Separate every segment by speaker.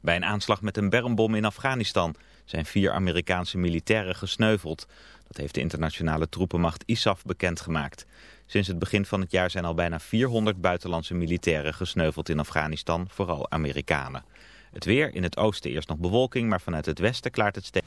Speaker 1: Bij een aanslag met een bermbom in Afghanistan zijn vier Amerikaanse militairen gesneuveld. Dat heeft de internationale troepenmacht ISAF bekendgemaakt. Sinds het begin van het jaar zijn al bijna 400 buitenlandse militairen gesneuveld in Afghanistan, vooral Amerikanen. Het weer, in het oosten eerst nog bewolking, maar vanuit het westen klaart het steeds.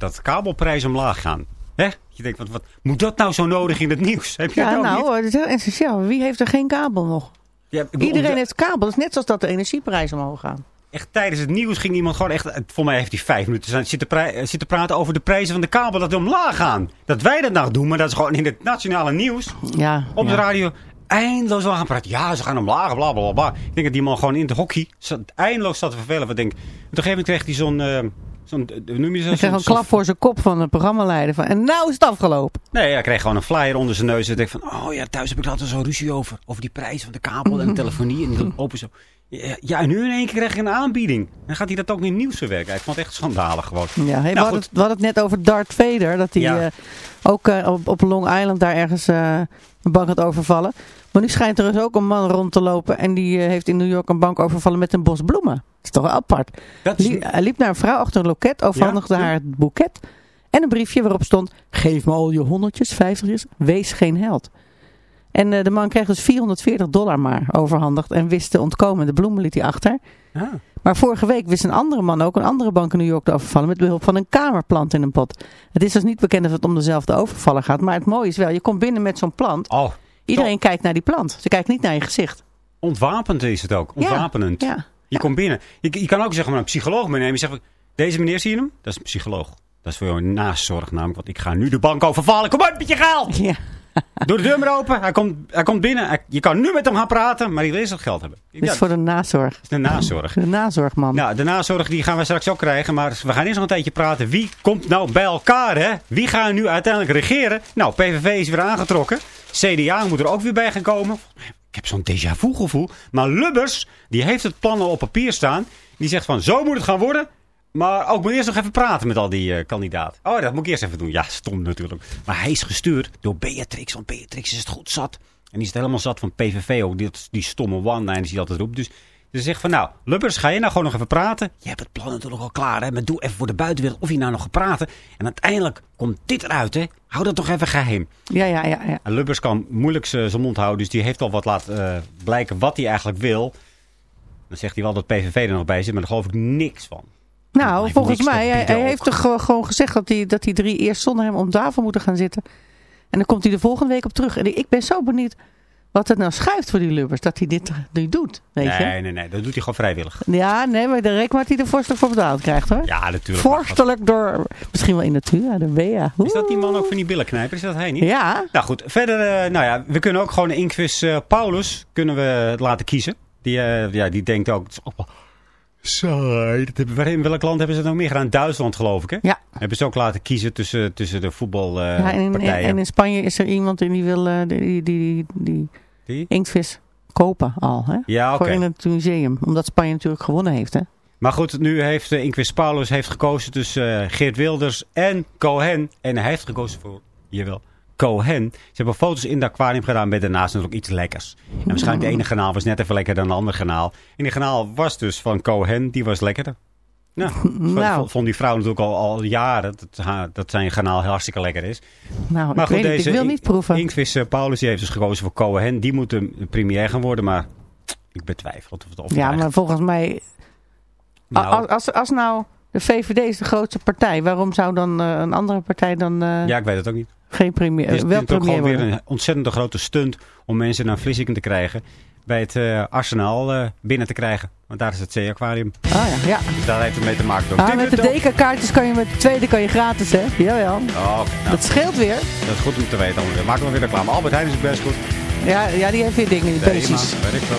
Speaker 2: dat kabelprijzen omlaag gaan. Hè? Je denkt, wat, wat moet dat nou zo nodig in het nieuws? Heb je
Speaker 3: Ja,
Speaker 2: ook
Speaker 3: nou,
Speaker 2: niet?
Speaker 3: dat is heel essentieel. Wie heeft er geen kabel nog?
Speaker 2: Ja,
Speaker 3: Iedereen heeft kabel. Dat is net zoals dat de energieprijzen omhoog gaan.
Speaker 2: Echt tijdens het nieuws ging iemand gewoon echt... Voor mij heeft hij vijf minuten zijn- zitten, eh, zitten praten over de prijzen van de kabel. Dat die omlaag gaan. Dat wij dat nou doen, maar dat is gewoon in het nationale nieuws.
Speaker 3: Ja,
Speaker 2: Op
Speaker 3: ja.
Speaker 2: de radio eindeloos wel gaan praten. Ja, ze gaan omlaag, bla bla bla. Ik denk dat die man gewoon in het hockey zat, eindeloos zat te vervelen. Wat denk, op een gegeven moment kreeg hij zo'n... eh, zo'n eh, noem je
Speaker 3: Hij kreeg een klap voor zijn kop van de programmaleider. Van, en nou is het afgelopen.
Speaker 2: Nee, hij kreeg gewoon een flyer onder zijn neus. En ik van, oh ja, thuis heb ik altijd zo'n ruzie over. Over die prijs van de kabel en de telefonie. En dan open zo. Ja, en nu in één keer krijg je een aanbieding. Dan gaat hij dat ook in het nieuws verwerken. Ik vond het echt schandalig gewoon.
Speaker 3: Ja, hey, we,
Speaker 2: Nou,
Speaker 3: hadden
Speaker 2: goed.
Speaker 3: het, we hadden het net over Darth Vader. Dat hij
Speaker 2: Ja.
Speaker 3: eh, ook eh, op, op Long Island daar ergens eh, een bank had overvallen. Maar nu schijnt er dus ook een man rond te lopen. En die eh, heeft in New York een bank overvallen met een bos bloemen. Dat is toch wel apart.
Speaker 2: Dat is-
Speaker 3: hij liep naar een vrouw achter een loket. Overhandigde
Speaker 2: Ja,
Speaker 3: haar het boeket. En een briefje waarop stond. Geef me al je honderdjes, vijftigjes. Wees geen held. En eh, de man kreeg dus 440 dollar maar overhandigd. En wist te ontkomen. De bloemen liet hij achter.
Speaker 2: Ah.
Speaker 3: Maar vorige week wist een andere man ook een andere bank in New York te overvallen met behulp van een kamerplant in een pot. Het is dus niet bekend of het om dezelfde overvaller gaat. Maar het mooie is wel, je komt binnen met zo'n plant.
Speaker 2: Oh,
Speaker 3: Iedereen kijkt naar die plant. Ze kijkt niet naar je gezicht.
Speaker 2: ontwapend is het ook. Ontwapenend.
Speaker 3: Ja.
Speaker 2: Je komt binnen. Je, je kan ook zeggen, maar een psycholoog meenemen. Je zegt, deze meneer, zie je hem? Dat is een psycholoog. Dat is voor jou een nazorg namelijk. Want ik ga nu de bank overvallen. Kom op met je geld!
Speaker 3: Ja.
Speaker 2: Doe de deur maar open. Hij komt, hij komt binnen. Hij- je kan nu met hem gaan praten. Maar hij wil eerst dat geld hebben.
Speaker 3: Dit is
Speaker 2: Ja,
Speaker 3: voor de nazorg.
Speaker 2: is de nazorg.
Speaker 3: De nazorgman.
Speaker 2: Nou, de nazorg die gaan we straks ook krijgen. Maar we gaan eerst nog een tijdje praten. Wie komt nou bij elkaar, hè? Wie gaan nu uiteindelijk regeren? Nou, PVV is weer aangetrokken. CDA moet er ook weer bij gaan komen. Ik heb zo'n déjà vu gevoel. Maar Lubbers, die heeft het plan al op papier staan. Die zegt van, zo moet het gaan worden. Maar ook moet eerst nog even praten met al die eh, kandidaten. Oh, dat moet ik eerst even doen. Ja, stom natuurlijk. Maar hij is gestuurd door Beatrix. Want Beatrix is het goed zat. En die is het helemaal zat van PVV ook. Die, die stomme one-liners die altijd roept. Dus ze zegt van, nou, Lubbers, ga je nou gewoon nog even praten? Je hebt het plan natuurlijk al klaar, hè. Maar doe even voor de buitenwereld of je nou nog gaat praten. En uiteindelijk komt dit eruit, hè. Hou dat toch even geheim.
Speaker 3: Ja, ja, ja. ja.
Speaker 2: En Lubbers kan moeilijk zijn mond houden. Dus die heeft al wat laten eh, blijken wat hij eigenlijk wil. Dan zegt hij wel dat PVV er nog bij zit. Maar daar geloof ik niks van.
Speaker 3: Nou, volgens mij, hij, hij heeft toch gewoon- gewoon gezegd dat die, dat die drie eerst zonder hem om tafel moeten gaan zitten. En dan komt hij de volgende week op terug. En ik ben zo benieuwd wat het nou schuift voor die Lubbers. Dat hij dit nu doet, weet je.
Speaker 2: Nee, nee, nee. Dat doet hij gewoon vrijwillig.
Speaker 3: Ja, nee, maar de rek wat hij er vorstelijk voor betaald krijgt hoor.
Speaker 2: Ja, natuurlijk.
Speaker 3: Vorstelijk door, misschien wel in Natura, de Bea.
Speaker 2: Is dat die man ook van die billenknijper? Is dat hij niet?
Speaker 3: Ja,
Speaker 2: Nou goed, verder, eh, nou ja, we kunnen ook gewoon Inkvis eh, Paulus kunnen we laten kiezen. Die, eh, ja, die denkt ook, het is ook wel saai. Dat hebben, waar- in welk land hebben ze het nog meer gedaan? Duitsland geloof ik, hè?
Speaker 3: ja.
Speaker 2: Hebben ze ook laten kiezen tussen, tussen de
Speaker 3: ja en,
Speaker 2: voetbalpartijen.
Speaker 3: in, en in Spanje is er iemand die wil eh, die, die, die, die inktvis kopen al. Hè?
Speaker 2: Ja, oké.
Speaker 3: Voor in het museum. Omdat Spanje natuurlijk gewonnen heeft. Hè?
Speaker 2: Maar goed, nu heeft uh, Inquis Paulus heeft gekozen tussen eh, Geert Wilders en Cohen. En hij heeft gekozen voor, jawel, Cohen. Ze hebben foto's in het aquarium gedaan met daarnaast natuurlijk iets lekkers. En waarschijnlijk de ene kanaal was net even lekkerder dan de andere kanaal. En die kanaal was dus van Cohen, die was lekkerder. Nou,
Speaker 3: Nou.
Speaker 2: vond- die vrouw natuurlijk al, al jaren dat, haar- dat zijn kanaal hartstikke lekker is.
Speaker 3: Nou,
Speaker 2: Maar
Speaker 3: ik,
Speaker 2: goed,
Speaker 3: niet,
Speaker 2: deze
Speaker 3: ik wil niet proeven.
Speaker 2: Inkvis eh, Paulus die heeft dus gekozen voor Cohen. Die moet de premier gaan worden, maar ik betwijfel of het of
Speaker 3: ja, maar volgens mij...
Speaker 2: Nou,
Speaker 3: als, als, als nou de VVD is de grootste partij, waarom zou dan eh, een andere partij dan eh,
Speaker 2: ja, ik weet het ook niet.
Speaker 3: geen premier,
Speaker 2: Het is
Speaker 3: wel
Speaker 2: natuurlijk ook
Speaker 3: premier
Speaker 2: gewoon weer
Speaker 3: worden?
Speaker 2: een ontzettend grote stunt om mensen naar Vlissingen te krijgen. Bij het eh, arsenaal binnen te krijgen. Want daar is het zee-aquarium.
Speaker 3: Ah ja, ja.
Speaker 2: Dus daar heeft het mee te maken.
Speaker 3: Ah, met de dekenkaartjes kan je met de tweede kan je gratis, hè? Jawel.
Speaker 2: Oh, oké, nou,
Speaker 3: Dat scheelt weer.
Speaker 2: dat is goed om te weten. allemaal. Maken we weer reclame. Albert Heijn is het best goed.
Speaker 3: Ja, ja die heeft weer dingen, die
Speaker 2: Nee,
Speaker 3: beestjes.
Speaker 2: maar weet ik wel.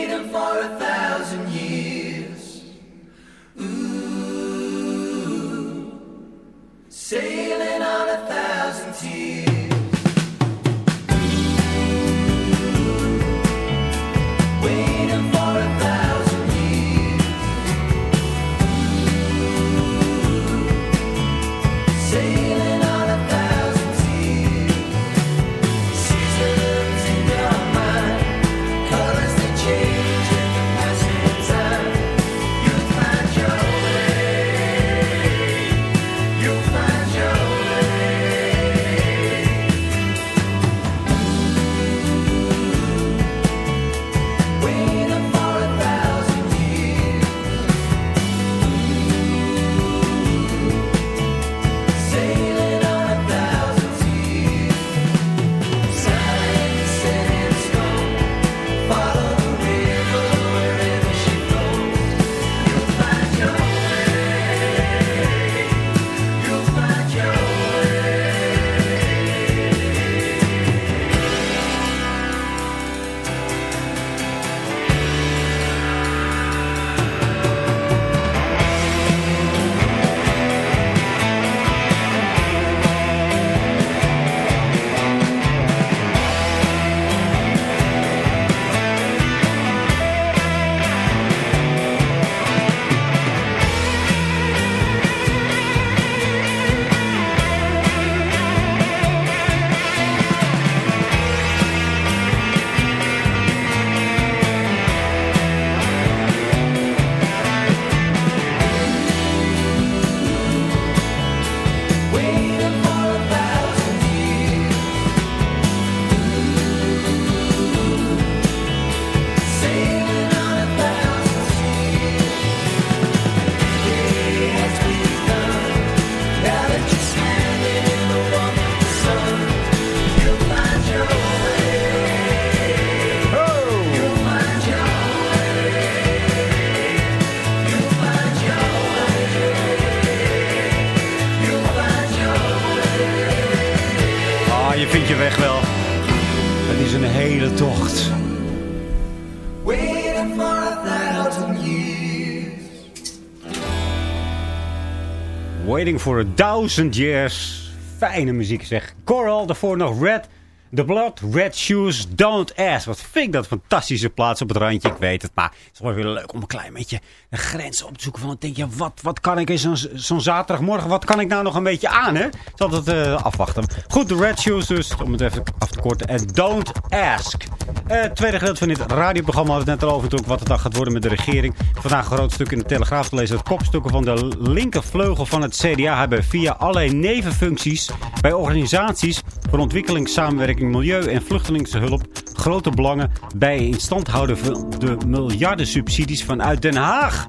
Speaker 4: Waiting for a thousand years.
Speaker 2: Fijne muziek zeg. Coral, daarvoor nog Red. The Blood, Red Shoes, Don't Ask. Wat vind ik dat fantastische plaats op het randje. Ik weet het, maar het is wel weer leuk om een klein beetje de grens op te zoeken. Dan denk je, wat, wat kan ik in zo'n zaterdagmorgen, wat kan ik nou nog een beetje aan, hè? Zal het eh, afwachten. Goed, de Red Shoes dus, om het even af te korten. En Don't Ask. Eh, het tweede gedeelte van dit radioprogramma we het net al over natuurlijk wat het dan gaat worden met de regering. Vandaag een groot stuk in de Telegraaf te lezen. Het kopstukken van de linkervleugel van het CDA hebben via allerlei nevenfuncties bij organisaties voor ontwikkelingssamenwerking, milieu en vluchtelingshulp grote belangen bij instand houden van de miljardensubsidies vanuit Den Haag.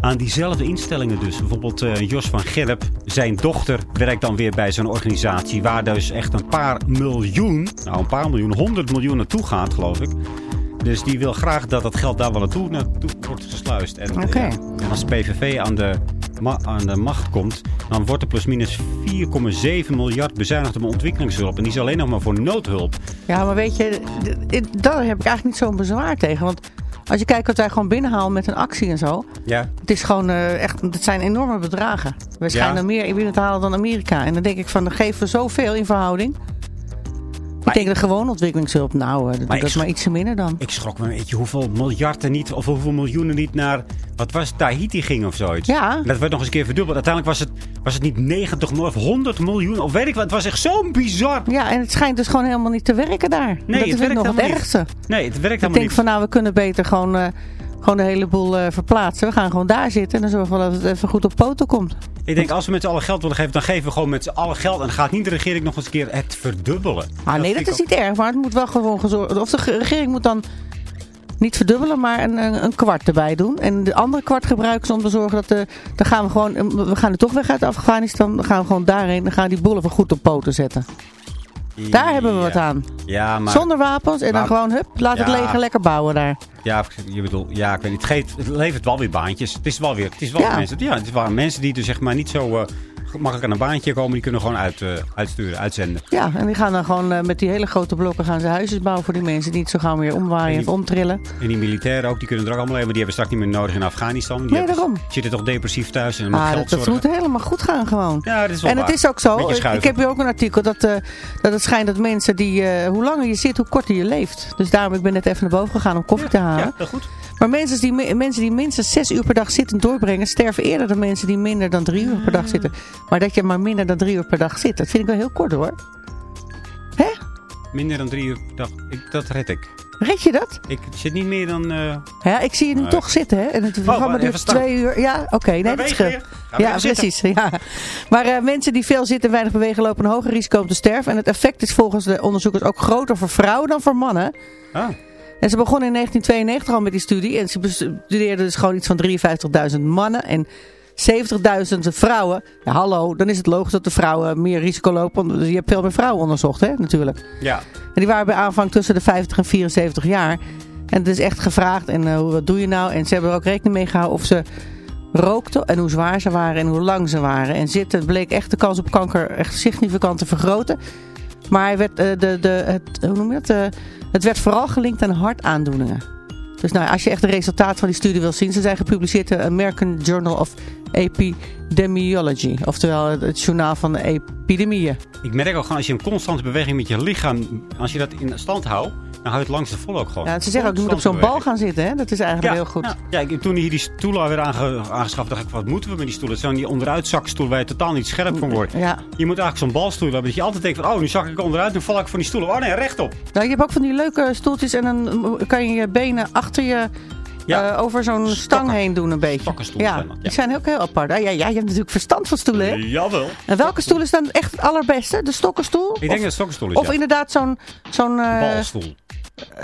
Speaker 2: Aan diezelfde instellingen dus. Bijvoorbeeld eh, Jos van Gerp, zijn dochter, werkt dan weer bij zo'n organisatie... waar dus echt een paar miljoen, nou een paar miljoen, honderd miljoen naartoe gaat, geloof ik. Dus die wil graag dat dat geld daar wel naartoe, naartoe wordt gesluist. En,
Speaker 3: Oké.
Speaker 2: ja, en als PVV aan de, aan de macht komt... dan wordt er plusminus 4,7 miljard bezuinigd op ontwikkelingshulp. En die is alleen nog maar voor noodhulp.
Speaker 3: Ja, maar weet je, daar heb ik eigenlijk niet zo'n bezwaar tegen. Want als je kijkt wat wij gewoon binnenhalen met een actie en zo.
Speaker 2: Ja.
Speaker 3: Het is gewoon eh, echt, het zijn enorme bedragen. We
Speaker 2: Ja.
Speaker 3: schijnen meer binnen te halen dan Amerika. En dan denk ik van, dan geven we zoveel in verhouding. Ik denk de gewone ontwikkelingshulp, nou, eh, dat
Speaker 2: Maar
Speaker 3: dat
Speaker 2: ik
Speaker 3: is maar iets minder dan.
Speaker 2: Ik schrok me, weet je, hoeveel miljarden niet, of hoeveel miljoenen niet naar, wat was het, Tahiti ging of zoiets.
Speaker 3: Ja.
Speaker 2: Dat werd nog eens een keer verdubbeld. Uiteindelijk was het, was het niet 90 miljoen of 100 miljoen, of weet ik wat. Het was echt zo bizar.
Speaker 3: Ja, en het schijnt dus gewoon helemaal niet te werken daar.
Speaker 2: Nee,
Speaker 3: dat
Speaker 2: het
Speaker 3: is
Speaker 2: werkt
Speaker 3: nog het
Speaker 2: helemaal niet.
Speaker 3: ergste.
Speaker 2: Nee, het werkt
Speaker 3: Ik
Speaker 2: helemaal
Speaker 3: denk
Speaker 2: niet.
Speaker 3: van, nou, we kunnen beter gewoon, eh, gewoon de hele boel eh, verplaatsen. We gaan gewoon daar zitten en dan zorgen we dat het even goed op poten komt.
Speaker 2: Ik denk, als we met z'n allen geld willen geven, dan geven we gewoon met z'n allen geld. En dan gaat niet de regering nog eens een keer het verdubbelen.
Speaker 3: Ah, nee, dat is niet erg, maar het moet wel gewoon gezorgd Of de ge- regering moet dan niet verdubbelen, maar een, een, kwart erbij doen. En de andere kwart gebruiken ze om te zorgen dat de, dan gaan we gewoon, we gaan er toch weg uit Afghanistan. Dan gaan we gewoon daarheen, dan gaan we die boel even goed op poten zetten. Daar hebben we wat aan.
Speaker 2: Ja, maar...
Speaker 3: Zonder wapens en dan gewoon, hup, laat het leger lekker bouwen daar.
Speaker 2: Ja, je bedoelt, ja, ik weet niet. Het, geeft, het levert wel weer baantjes. Het is wel weer, het is wel mensen, ja, het wel mensen die dus zeg maar niet zo eh, makkelijk aan een baantje komen. Die kunnen gewoon uit, eh, uitsturen, uitzenden.
Speaker 3: Ja, en die gaan dan gewoon eh, met die hele grote blokken gaan ze huisjes bouwen voor die mensen die niet zo gaan weer omwaaien of omtrillen.
Speaker 2: En die militairen ook, die kunnen er ook allemaal leven. Die hebben straks niet meer nodig in Afghanistan. Die
Speaker 3: Nee,
Speaker 2: hebben-
Speaker 3: daarom.
Speaker 2: zitten toch depressief thuis en
Speaker 3: Ah,
Speaker 2: geld
Speaker 3: dat, dat moet helemaal goed gaan gewoon.
Speaker 2: Ja, dat is wel
Speaker 3: en het is ook zo. Ik, heb hier ook een artikel dat, eh, dat het schijnt dat mensen die, hoe langer je zit, hoe korter je leeft. Dus daarom, ik ben net even naar boven gegaan om koffie te halen.
Speaker 2: Ja, dat goed.
Speaker 3: Maar mensen die, mensen die minstens zes uur per dag zitten doorbrengen, sterven eerder dan mensen die minder dan drie uur per dag zitten. Maar dat je maar minder dan drie uur per dag zit, dat vind ik wel heel kort hoor.
Speaker 2: Minder dan drie uur per dag. Ik, dat red ik.
Speaker 3: Red je dat?
Speaker 2: Ik zit niet meer dan... eh,
Speaker 3: Ja, ik zie je nu toch zitten hè. En het programma
Speaker 2: maar
Speaker 3: duurt twee uur. Ja, oké. nee, dat?
Speaker 2: Gaan we
Speaker 3: Ja, precies. Ja. Maar eh, mensen die veel zitten en weinig bewegen lopen een hoger risico om te sterven. En het effect is volgens de onderzoekers ook groter voor vrouwen dan voor mannen.
Speaker 2: ah,
Speaker 3: En ze begonnen in 1992 al met die studie. En ze bestudeerden dus gewoon iets van 53.000 mannen en 70.000 vrouwen. Ja, hallo, dan is het logisch dat de vrouwen meer risico lopen. Want je hebt veel meer vrouwen onderzocht, hè, natuurlijk.
Speaker 2: ja.
Speaker 3: En die waren bij aanvang tussen de 50 en 74 jaar. En het is echt gevraagd. En eh, wat doe je nou? En ze hebben er ook rekening mee gehouden of ze rookten. En hoe zwaar ze waren en hoe lang ze waren. En zitten bleek echt de kans op kanker echt significant te vergroten. Maar hij werd, eh, de, de, het, hoe noem je dat? Het werd vooral gelinkt aan hartaandoeningen. Dus nou, als je echt de resultaten van die studie wil zien. Ze zijn gepubliceerd in American Journal of Epidemiology. Oftewel het, het journaal van de epidemieën.
Speaker 2: Ik merk ook gewoon als je een constante beweging met je lichaam... Als je dat in stand houdt, dan hou je het langs de vol ook gewoon.
Speaker 3: Ja, ze zeggen ook, je moet op zo'n bal gaan zitten. Hè? Dat is eigenlijk heel goed.
Speaker 2: Ja, toen hier die stoelen weer aange, aangeschaft, dacht ik, wat moeten we met die stoelen? Het zijn die onderuitzakstoelen waar je totaal niet scherp van wordt.
Speaker 3: Ja.
Speaker 2: Je moet eigenlijk zo'n balstoel hebben, dat je altijd denkt van, oh, nu zak ik onderuit, nu val ik van die stoelen. Oh nee, rechtop.
Speaker 3: Nou, je hebt ook van die leuke stoeltjes en dan kan je je benen achter je
Speaker 2: Ja.
Speaker 3: eh, over zo'n stang heen doen een beetje. Ja,
Speaker 2: zijn dat, ja.
Speaker 3: die zijn ook heel apart. Ah, ja, ja, je hebt natuurlijk verstand van stoelen, hè?
Speaker 2: Jawel.
Speaker 3: En welke stoel is dan echt het allerbeste? De stokkenstoel?
Speaker 2: Ik denk
Speaker 3: of,
Speaker 2: dat het stokkenstoel is,
Speaker 3: of
Speaker 2: ja.
Speaker 3: inderdaad zo'n... zo'n eh,
Speaker 2: Balstoel.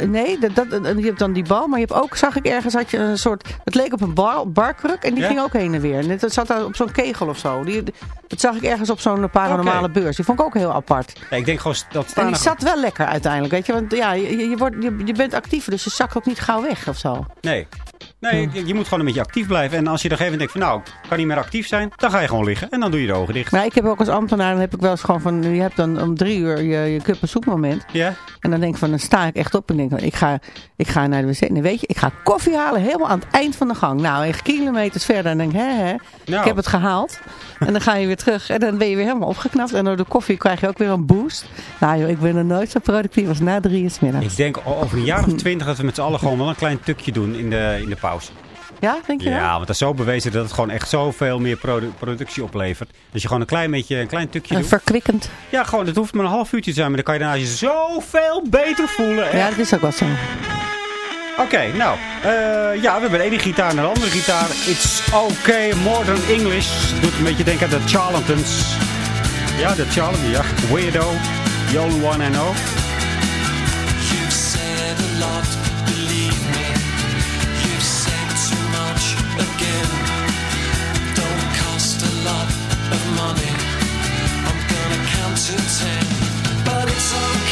Speaker 3: Nee, dat, dat, je hebt dan die bal, maar je hebt ook, zag ik ergens, had je een soort... Het leek op een bar, barkruk en die
Speaker 2: Ja?
Speaker 3: ging ook heen en weer. En het zat daar op zo'n kegel of zo. Die, dat zag ik ergens op zo'n paranormale beurs. Die vond ik ook heel apart.
Speaker 2: Ja, ik denk gewoon dat
Speaker 3: En die zat wel lekker uiteindelijk, weet je. Want ja, je, wordt, je, je bent actiever, dus je zakt ook niet gauw weg of zo.
Speaker 2: Nee. Nee, je, je moet gewoon een beetje actief blijven. En als je op een gegeven moment denkt van, nou, ik kan niet meer actief zijn, dan ga je gewoon liggen. En dan doe je de ogen dicht.
Speaker 3: Maar ik heb ook als ambtenaar, dan heb ik wel eens gewoon van, je hebt dan om drie uur je, je cup en soepmoment.
Speaker 2: Ja?
Speaker 3: En dan denk ik van, dan sta ik echt op en denk ik ga, ik ga naar de wc. Nee, weet je, ik ga koffie halen helemaal aan het eind van de gang. Nou, echt kilometers verder. En denk ik, hè, hè,
Speaker 2: Nou.
Speaker 3: ik heb het gehaald. En dan ga je weer terug en dan ben je weer helemaal opgeknapt. En door de koffie krijg je ook weer een boost. Nou joh, ik ben er nooit zo productief als na drie uur 's middags.
Speaker 2: Ik denk over een jaar of twintig dat we met z'n allen gewoon wel een klein tukje doen in de, in de pauze.
Speaker 3: Ja, denk je
Speaker 2: Ja, want dat is zo bewezen dat het gewoon echt zoveel meer produ- productie oplevert. Dus je gewoon een klein beetje, een klein tukje
Speaker 3: En
Speaker 2: doet.
Speaker 3: verkwikkend.
Speaker 2: Ja, gewoon, het hoeft maar een half uurtje te zijn, maar dan kan je daarna je zoveel beter voelen.
Speaker 3: Ja, dat is ook wel zo.
Speaker 2: Oké, nou, eh, ja, we hebben de ene gitaar naar de andere gitaar. It's okay, modern English. Doet een beetje denken aan de Charlatans. Ja, de Charlatan, ja. Weirdo, the only one I know.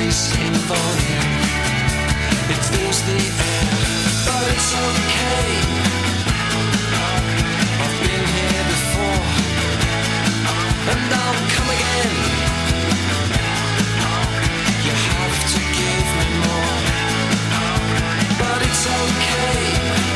Speaker 5: It the but it's okay. I've been here before, and I'll come again. You have to give me more, but it's okay.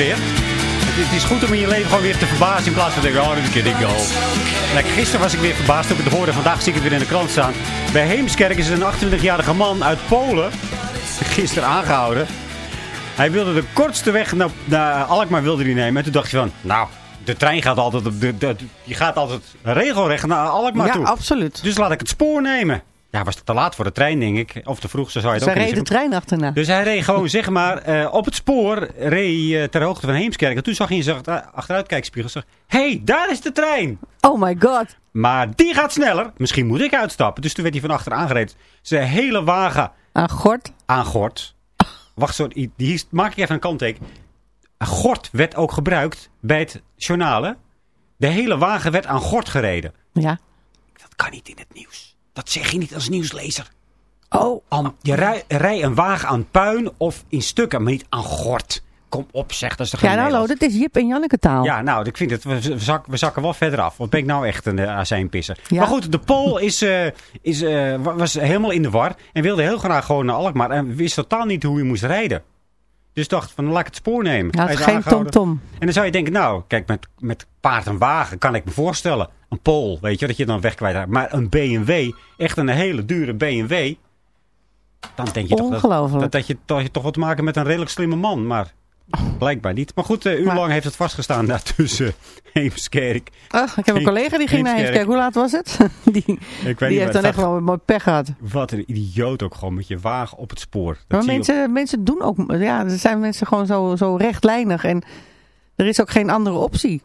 Speaker 2: Weer. Het, is goed om in je leven gewoon weer te verbazen in plaats van te denken, oh, dit ken ik al. Like, gisteren was ik weer verbaasd toen ik het hoorde. Vandaag zie ik het weer in de krant staan. Bij Heemskerk is een 28-jarige man uit Polen gisteren aangehouden. Hij wilde de kortste weg naar, naar Alkmaar wilde hij nemen. En toen dacht je van, nou, de trein gaat altijd, op de, de, je gaat altijd regelrecht naar Alkmaar
Speaker 3: Ja,
Speaker 2: toe.
Speaker 3: absoluut.
Speaker 2: Dus laat ik het spoor nemen. Ja, was het te laat voor de trein, denk ik. Of te vroeg, zo zou je het ook kunnen
Speaker 3: reed de trein achterna.
Speaker 2: Dus hij reed gewoon, zeg maar, eh, op het spoor, reed eh, ter hoogte van Heemskerk. En toen zag hij in zijn achter- achteruitkijkspiegel, zag, hé, hey, daar is de trein.
Speaker 3: Oh my god.
Speaker 2: Maar die gaat sneller. Misschien moet ik uitstappen. Dus toen werd hij van achter aangereden. Zijn hele wagen
Speaker 3: Aan gort.
Speaker 2: aan gort. Wacht zo, die, maak ik even een kantteken. Een gort werd ook gebruikt bij het journalen. De hele wagen werd aan gort gereden.
Speaker 3: Ja.
Speaker 2: Dat kan niet in het nieuws. Dat zeg je niet als nieuwslezer.
Speaker 3: Oh.
Speaker 2: Aan, je rij, rij een wagen aan puin of in stukken, maar niet aan gort. Kom op, zeg. Dat is toch
Speaker 3: Ja, nou, hallo, dit is Jip en Janneke taal.
Speaker 2: Ja, nou, ik vind het, we, we, zak- we zakken wel verder af. Want ben ik nou echt een uh, azijnpisser.
Speaker 3: Ja.
Speaker 2: Maar goed, de Pool is, eh, is, eh, wa- was helemaal in de war. En wilde heel graag gewoon naar Alkmaar. En wist totaal niet hoe hij moest rijden. Dus dacht van, laat ik het spoor nemen.
Speaker 3: Hij had geen tom-tom.
Speaker 2: En dan zou je denken, nou, kijk, met, met paard en wagen kan ik me voorstellen. Een Pool, weet je, dat je dan weg kwijt raakt. Maar een BMW, echt een hele dure BMW. Dan denk je toch dat, dat, dat, je, dat je toch wat te maken met een redelijk slimme man. Maar blijkbaar niet. Maar goed, een uur
Speaker 3: Maar-
Speaker 2: lang heeft het vastgestaan daar tussen Heemskerk.
Speaker 3: Ach, ik heb een collega die ging naar
Speaker 2: Heemskerk.
Speaker 3: Hoe laat was het? die
Speaker 2: Ik weet
Speaker 3: die
Speaker 2: niet
Speaker 3: heeft dan echt wel een mooi pech gehad.
Speaker 2: Wat een idioot ook gewoon met je wagen op het spoor. Dat
Speaker 3: Maar
Speaker 2: op-
Speaker 3: mensen, mensen doen ook... Ja, er zijn mensen gewoon zo, zo rechtlijnig. En er is ook geen andere optie.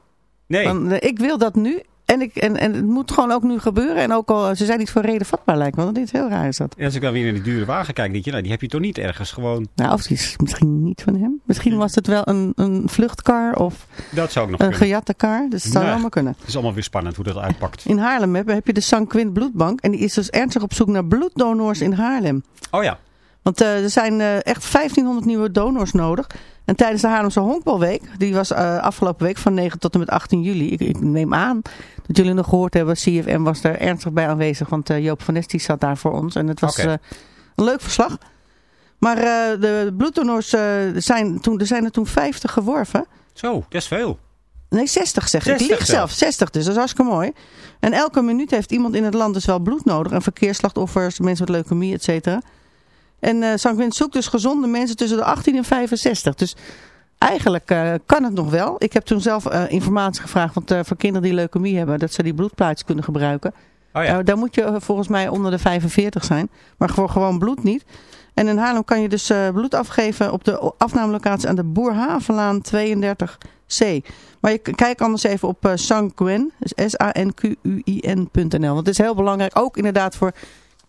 Speaker 2: Nee,
Speaker 3: eh, ik wil dat nu. En, ik, en, en het moet gewoon ook nu gebeuren. En ook al, ze zijn niet voor reden vatbaar lijkt me. Want dit is heel raar is dat.
Speaker 2: en als ik dan weer naar die dure wagen kijk, denk je, nou, die heb je toch niet ergens gewoon...
Speaker 3: Nou, of die is misschien niet van hem. Misschien was het wel een, een vluchtkar of
Speaker 2: Dat zou ook nog
Speaker 3: een
Speaker 2: kunnen.
Speaker 3: gejatte kar. Dus het zou
Speaker 2: Nee.
Speaker 3: allemaal kunnen.
Speaker 2: Het is allemaal weer spannend hoe dat uitpakt.
Speaker 3: In Haarlem heb, heb je de Sanquin Bloedbank. En die is dus ernstig op zoek naar bloeddonors in Haarlem.
Speaker 2: Oh ja,
Speaker 3: Want eh, er zijn eh, echt 1500 nieuwe donors nodig. En tijdens de Haarlemse Honkbalweek, die was eh, afgelopen week van 9 tot en met 18 juli. Ik, ik neem aan dat jullie nog gehoord hebben, CFM was er ernstig bij aanwezig. Want eh, Joop van Nes zat daar voor ons. En het was eh, een leuk verslag. Maar eh, de bloeddonors zijn, toen, er zijn er toen 50 geworven.
Speaker 2: zo, dat is veel.
Speaker 3: Nee, 60 zeg ik.
Speaker 2: 60
Speaker 3: Ik lieg zelf. 60 dus, dat is hartstikke mooi. En elke minuut heeft iemand in het land dus wel bloed nodig. En verkeersslachtoffers, mensen met leukemie, et cetera. En eh Sanquin zoekt dus gezonde mensen tussen de 18 en 65. Dus eigenlijk eh, kan het nog wel. Ik heb toen zelf eh, informatie gevraagd want, eh, voor kinderen die leukemie hebben. Dat ze die bloedplaatjes kunnen gebruiken.
Speaker 2: Oh ja,
Speaker 3: daar moet je volgens mij onder de 45 zijn. Maar voor gewoon bloed niet. En in Haarlem kan je dus bloed afgeven op de afnamelocatie aan de Boerhavenlaan 32C. Maar je kijk anders even op Sanquin, dus S-A-N-Q-U-I-N.nl. Want het is heel belangrijk, ook inderdaad voor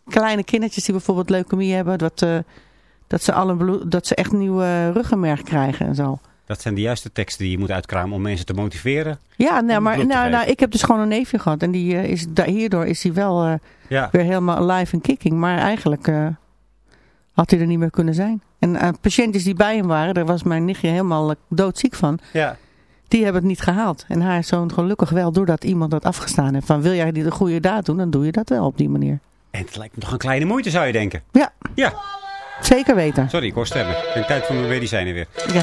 Speaker 3: kleine kindertjes die bijvoorbeeld leukemie hebben. Dat, dat, ze, alle dat ze echt nieuwe ruggenmerg krijgen en zo.
Speaker 2: dat zijn de juiste teksten die je moet uitkramen om mensen te motiveren.
Speaker 3: Ja, nou, maar nou, nou, ik heb dus gewoon een neefje gehad. En die, eh, is, hierdoor is hij wel... eh,
Speaker 2: Ja,
Speaker 3: weer helemaal alive en kicking. Maar eigenlijk eh, had hij er niet meer kunnen zijn. En aan patiëntjes die bij hem waren, daar was mijn nichtje helemaal doodziek van.
Speaker 2: ja.
Speaker 3: Die hebben het niet gehaald. En haar zoon gelukkig wel, doordat iemand dat afgestaan heeft. Van wil jij die de goede daad doen, dan doe je dat wel op die manier.
Speaker 2: En het lijkt me toch een kleine moeite, zou je denken.
Speaker 3: Ja,
Speaker 2: Ja,
Speaker 3: zeker weten.
Speaker 2: sorry, ik hoor stemmen. Ik denk tijd voor mijn medicijnen weer.
Speaker 3: Ja.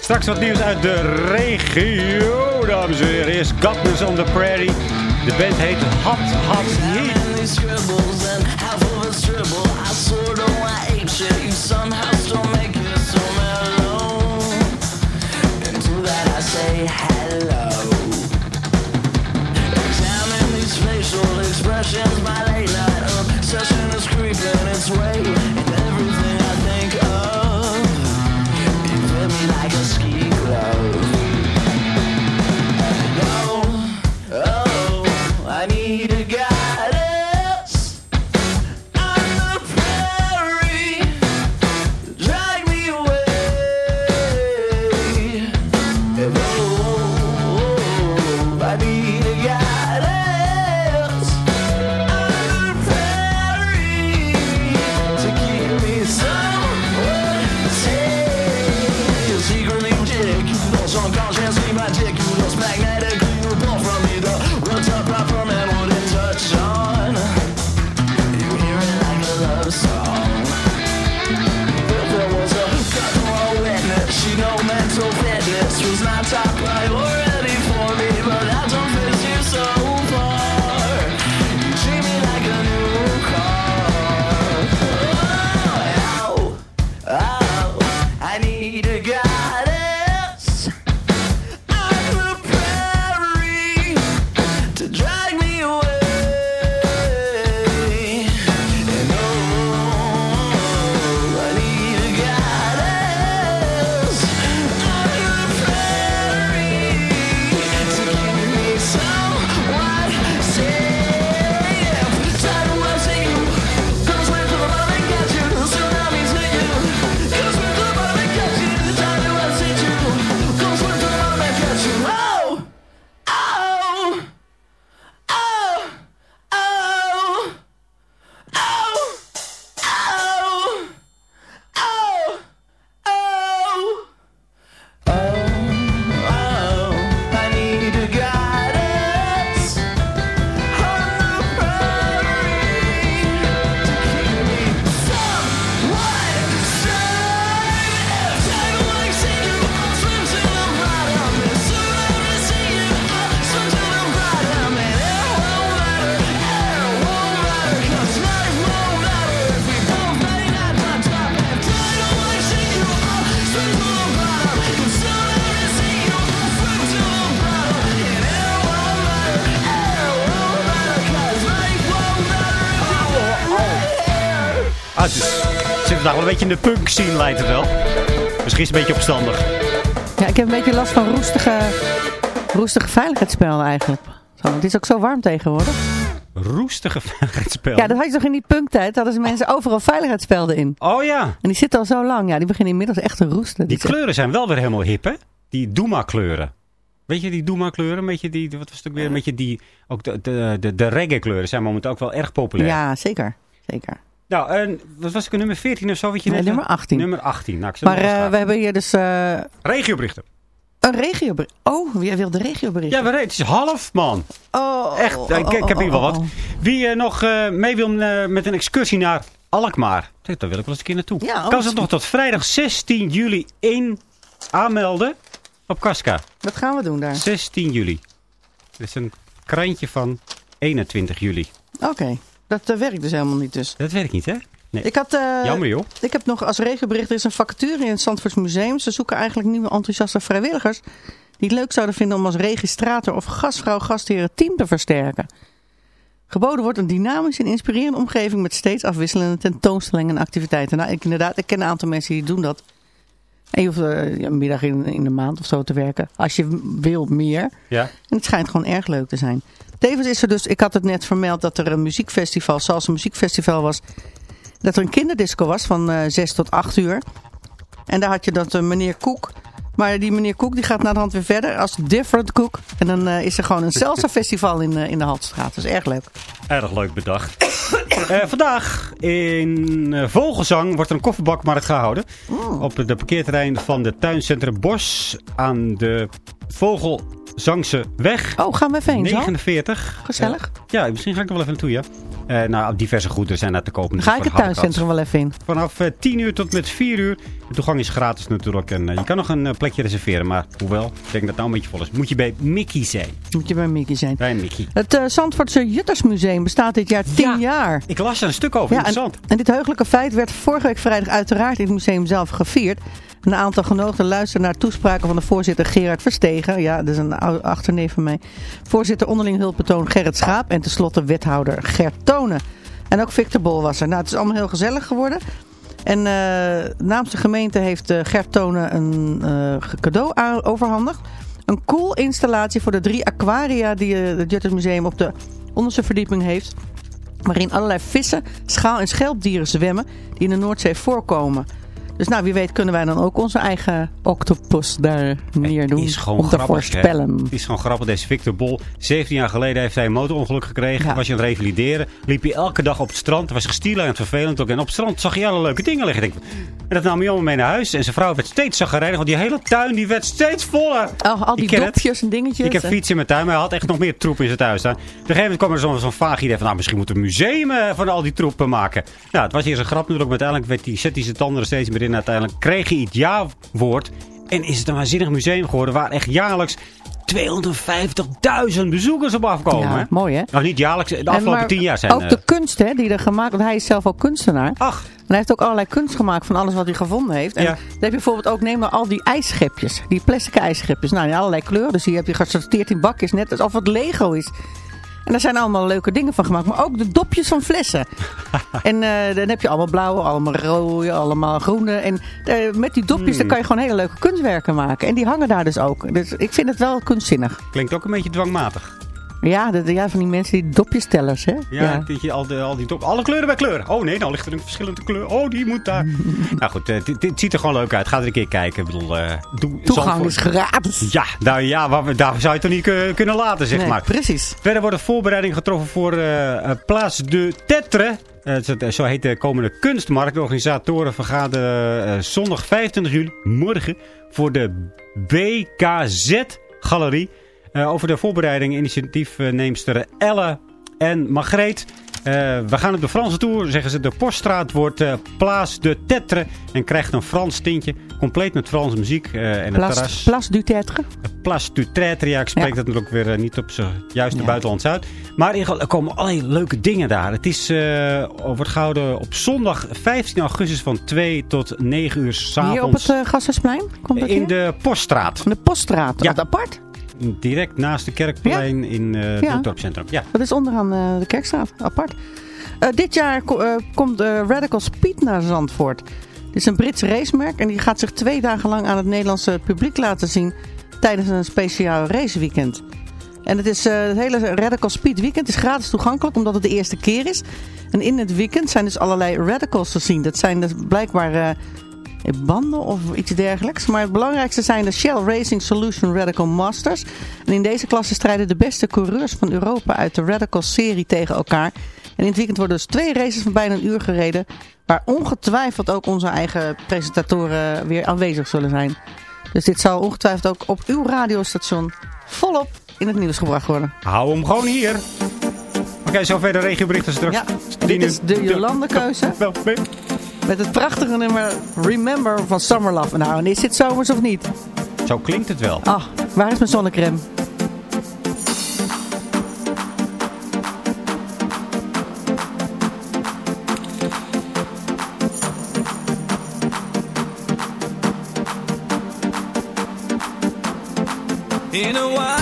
Speaker 2: Straks wat nieuws uit de regio, dames en heren. Eerst Godness on the Prairie. De band heet Hot Hot Heat.
Speaker 6: these scribbles and half of it's dribble. I sort of hate shit. You somehow still make it so mellow. And to that I say hello. Examine these facial expressions. My late night obsession is creeping its way.
Speaker 2: Wel een beetje in de punk scene, lijkt het wel. Misschien is het een beetje opstandig.
Speaker 3: Ja, ik heb een beetje last van roestige, roestige veiligheidsspellen eigenlijk. Zo, het is ook zo warm tegenwoordig.
Speaker 2: Roestige veiligheidsspel.
Speaker 3: Ja, dat had je toch in die punktijd. Hadden ze mensen overal veiligheidsspelden in.
Speaker 2: Oh ja,
Speaker 3: En die zitten al zo lang. Ja, die beginnen inmiddels echt te roesten.
Speaker 2: die
Speaker 3: echt-
Speaker 2: kleuren zijn wel weer helemaal hip, hè? Die Doema kleuren. Weet je die Doema kleuren? Een beetje die, wat was het ook weer? Een beetje die, ook de, de, de, de reggae kleuren zijn momenteel ook wel erg populair.
Speaker 3: Ja, zeker. zeker.
Speaker 2: Nou, en wat was ik, nummer 14 of zo? Wat je
Speaker 3: Nee,
Speaker 2: net
Speaker 3: nummer 18.
Speaker 2: Nummer 18. Nou,
Speaker 3: Maar
Speaker 2: gaan.
Speaker 3: we hebben hier dus eh,
Speaker 2: Regioberichten.
Speaker 3: een regiobericht. Oh, jij wil de regiobericht.
Speaker 2: Ja, het is half, man.
Speaker 3: Oh,
Speaker 2: Echt,
Speaker 3: oh,
Speaker 2: ik, ik heb
Speaker 3: oh,
Speaker 2: hier wel
Speaker 3: oh,
Speaker 2: wat.
Speaker 3: oh.
Speaker 2: Wie eh, nog mee wil met een excursie naar Alkmaar? Daar wil ik wel eens een keer naartoe.
Speaker 3: Ja,
Speaker 2: kan
Speaker 3: oh,
Speaker 2: zich nog tot vrijdag 16 juli in aanmelden op Casca.
Speaker 3: Wat gaan we doen daar?
Speaker 2: 16 juli. Dat is een krantje van 21 juli.
Speaker 3: Oké, dat eh, werkt dus helemaal niet dus.
Speaker 2: Dat werkt niet, hè? Nee.
Speaker 3: Ik, had, eh,
Speaker 2: Jammer, joh.
Speaker 3: ik heb nog als regiobericht, er is een vacature in het Zandvoorts Museum. Ze zoeken eigenlijk nieuwe enthousiaste vrijwilligers die het leuk zouden vinden om als registrator of gastvrouw gastheer het team te versterken. Geboden wordt een dynamische en inspirerende omgeving met steeds afwisselende tentoonstellingen en activiteiten. Nou, ik, inderdaad, ik ken een aantal mensen die doen dat. En je hoeft eh, een middag in, in de maand of zo te werken. Als je wil meer.
Speaker 2: Ja.
Speaker 3: En het schijnt gewoon erg leuk te zijn. Tevens is er dus, ik had het net vermeld dat er een muziekfestival, zoals een muziekfestival was. Dat er een kinderdisco was van eh 6 tot 8 uur. En daar had je dat eh, meneer Koek. Maar die meneer Koek die gaat naar de hand weer verder als Different Koek. En dan eh, is er gewoon een salsa festival in, eh, in de Haltstraat. Dat is erg leuk.
Speaker 2: Erg leuk bedacht. Eh, vandaag in Vogelzang wordt er een koffiebakmarkt gehouden. Op de parkeerterrein van de tuincentrum Bos aan de Vogelzangse weg.
Speaker 3: Oh, gaan we even heen zo?
Speaker 2: 49.
Speaker 3: Gezellig.
Speaker 2: Eh, ja, misschien ga ik er wel even naartoe, ja. Eh, nou, diverse goederen zijn daar te kopen.
Speaker 3: Ga ik het tuincentrum wel even in.
Speaker 2: Vanaf eh, 10 uur tot met 4 uur. De toegang is gratis natuurlijk. En eh, je kan nog een eh, plekje reserveren. Maar hoewel, ik denk dat het nou een beetje vol is. Moet je bij Mickey zijn.
Speaker 3: Moet je bij Mickey zijn.
Speaker 2: Bij Mickey.
Speaker 3: Het eh, Zandvoortse Juttersmuseum bestaat dit jaar 10
Speaker 2: Ja.
Speaker 3: jaar.
Speaker 2: Ik las er een stuk over.
Speaker 3: Ja, en,
Speaker 2: Interessant.
Speaker 3: en dit heugelijke feit werd vorige week vrijdag uiteraard in het museum zelf gevierd. Een aantal genodigden luisteren naar toespraken van de voorzitter Gerard Verstegen. Ja, dat is een achterneef van mij. Voorzitter onderling hulpbetoon Gerrit Schaap. En tenslotte wethouder Gert Tonen. En ook Victor Bol was er. Nou, het is allemaal heel gezellig geworden. En eh, namens de gemeente heeft eh, Gert Tonen een eh, cadeau overhandigd. Een cool installatie voor de drie aquaria die het Juttersmuseum op de onderste verdieping heeft waarin allerlei vissen, schaal- en schelpdieren zwemmen die in de Noordzee voorkomen. Dus nou, wie weet kunnen wij dan ook onze eigen octopus daar neerdoen
Speaker 2: is gewoon
Speaker 3: om te
Speaker 2: grappig. hè.
Speaker 3: voorspellen.
Speaker 2: Het is gewoon grappig. Deze Victor Bol, 17 jaar geleden heeft hij een motorongeluk gekregen.
Speaker 3: Ja.
Speaker 2: Was je aan het revalideren. Liep hij elke dag op het strand. Was gestiel en het vervelend ook. En op het strand zag hij alle leuke dingen liggen. En dat nam hij allemaal mee naar huis. En zijn vrouw werd steeds zagrijnig. Want die hele tuin die werd steeds voller.
Speaker 3: Oh, al die dopjes en dingetjes.
Speaker 2: Ik heb fiets in mijn tuin, maar hij had echt nog meer troep in zijn tuin staan. Op een gegeven moment kwam er zo'n zo'n vaag idee van... Nou, misschien moet een museum eh, van al die troepen maken. Nou, het was eerst een grap natuurlijk. Maar uiteindelijk werd die, zet hij zijn tanden er steeds meer in. En uiteindelijk kreeg hij het ja-woord. En is het een waanzinnig museum geworden... waar echt jaarlijks 250.000 bezoekers op afkomen.
Speaker 3: Ja,
Speaker 2: hè?
Speaker 3: mooi hè?
Speaker 2: Nou, niet jaarlijks. De
Speaker 3: En
Speaker 2: afgelopen tien jaar zijn...
Speaker 3: Ook de kunst hè, die er gemaakt want hij is zelf ook kunstenaar.
Speaker 2: Ach,
Speaker 3: En hij heeft ook allerlei kunst gemaakt van alles wat hij gevonden heeft. En
Speaker 2: Ja.
Speaker 3: dan heb je bijvoorbeeld ook, neem maar al die ijsschepjes. Die plastic ijsschepjes. Nou, in allerlei kleuren. Dus die heb je gesorteerd in bakjes. Net alsof het Lego is. En daar zijn allemaal leuke dingen van gemaakt. Maar ook de dopjes van flessen. en eh, dan heb je allemaal blauwe, allemaal rode, allemaal groene. En eh, met die dopjes
Speaker 2: Hmm.
Speaker 3: dan kan je gewoon hele leuke kunstwerken maken. En die hangen daar dus ook. Dus ik vind het wel kunstzinnig.
Speaker 2: klinkt ook een beetje dwangmatig.
Speaker 3: Ja, de, ja van die mensen die dopjestellers, hè?
Speaker 2: Ja, Dat je al, de, al die top, alle kleuren bij kleur. Oh nee, nou ligt er een verschillende kleur. Oh, die moet daar. nou goed, eh, dit, dit ziet er gewoon leuk uit. Ga er een keer kijken. Ik bedoel, eh, doe,
Speaker 3: Toegang
Speaker 2: Zandvoort.
Speaker 3: is gratis.
Speaker 2: Ja, daar, ja waar, daar zou je het toch niet kun- kunnen laten, zeg
Speaker 3: Nee,
Speaker 2: maar.
Speaker 3: precies.
Speaker 2: Verder worden voorbereidingen getroffen voor eh eh, Place de Tetre. Eh, zo- heet de komende kunstmarkt. De organisatoren vergaderen eh, zondag 25 juli, morgen, voor de BKZ-galerie. Eh, over de voorbereidingen initiatiefneemster Elle en Margreet. Eh, we gaan op de Franse tour, zeggen ze. De poststraat wordt eh Place de Tetre en krijgt een Frans tintje. Compleet met Franse muziek eh, en het
Speaker 3: Place,
Speaker 2: terras.
Speaker 3: Place du Tetre.
Speaker 2: Place du Traitre. Ja, ik spreek
Speaker 3: Ja.
Speaker 2: dat natuurlijk weer eh, niet op zijn juiste
Speaker 3: Ja.
Speaker 2: buitenlands uit. Maar in ieder geval, er komen allerlei leuke dingen daar. Het is, eh, wordt gehouden op zondag 15 augustus van 2 tot 9 uur
Speaker 3: Hier op
Speaker 2: s'avonds.
Speaker 3: het uh, Gassersplein? Komt dat
Speaker 2: in
Speaker 3: hier?
Speaker 2: de Poststraat.
Speaker 3: De Poststraat.
Speaker 2: Ja.
Speaker 3: Wat apart.
Speaker 2: Direct naast de Kerkplein in
Speaker 3: Ja.
Speaker 2: het dorpscentrum. Ja.
Speaker 3: Dat is onderaan eh, de Kerkstraat. Apart. Eh, dit jaar ko- komt Radical Speed naar Zandvoort. Dit is een Brits racemerk en die gaat zich twee dagen lang aan het Nederlandse publiek laten zien tijdens een speciaal raceweekend. En het, is, het hele Radical Speed weekend is gratis toegankelijk omdat het de eerste keer is. En in het weekend zijn dus allerlei radicals te zien. Dat zijn dus blijkbaar banden of iets dergelijks. Maar het belangrijkste zijn de Shell Racing Solution Radical Masters. En in deze klasse strijden de beste coureurs van Europa uit de Radical serie tegen elkaar. En in het weekend worden dus twee races van bijna een uur gereden. Waar ongetwijfeld ook onze eigen presentatoren weer aanwezig zullen zijn. Dus dit zal ongetwijfeld ook op uw radiostation volop in het nieuws gebracht worden.
Speaker 2: Hou hem gewoon hier. Oké, zover de regioberichten straks.
Speaker 3: Ja, dit is de Jolande-keuze. Met het prachtige nummer Remember van Summer Love. Nou, en is dit zomers of niet?
Speaker 2: Zo klinkt het wel.
Speaker 3: Ah, waar is mijn zonnecrème?
Speaker 5: In a while,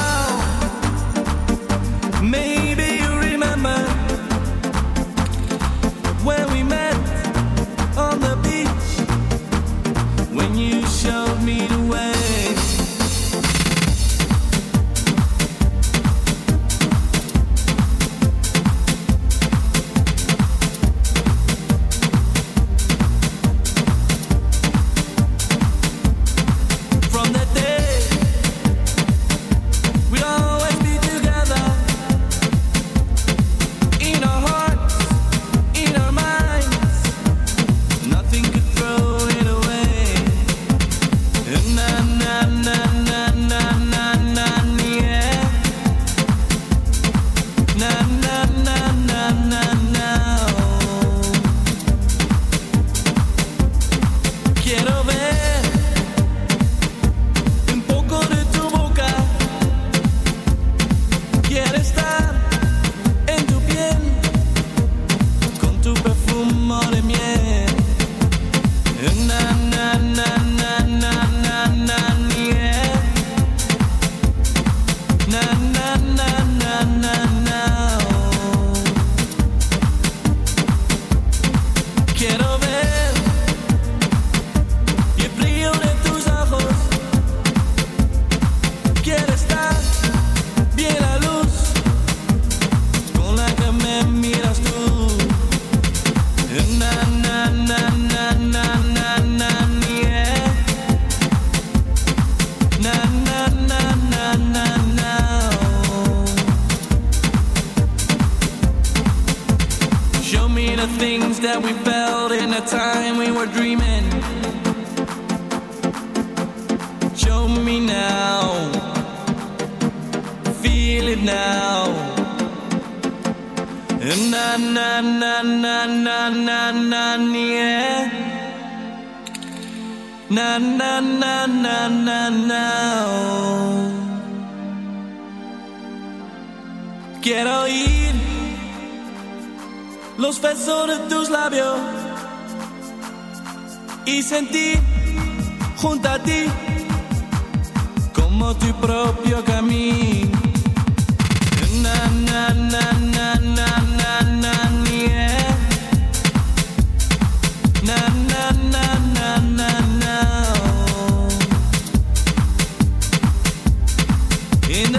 Speaker 2: Vindt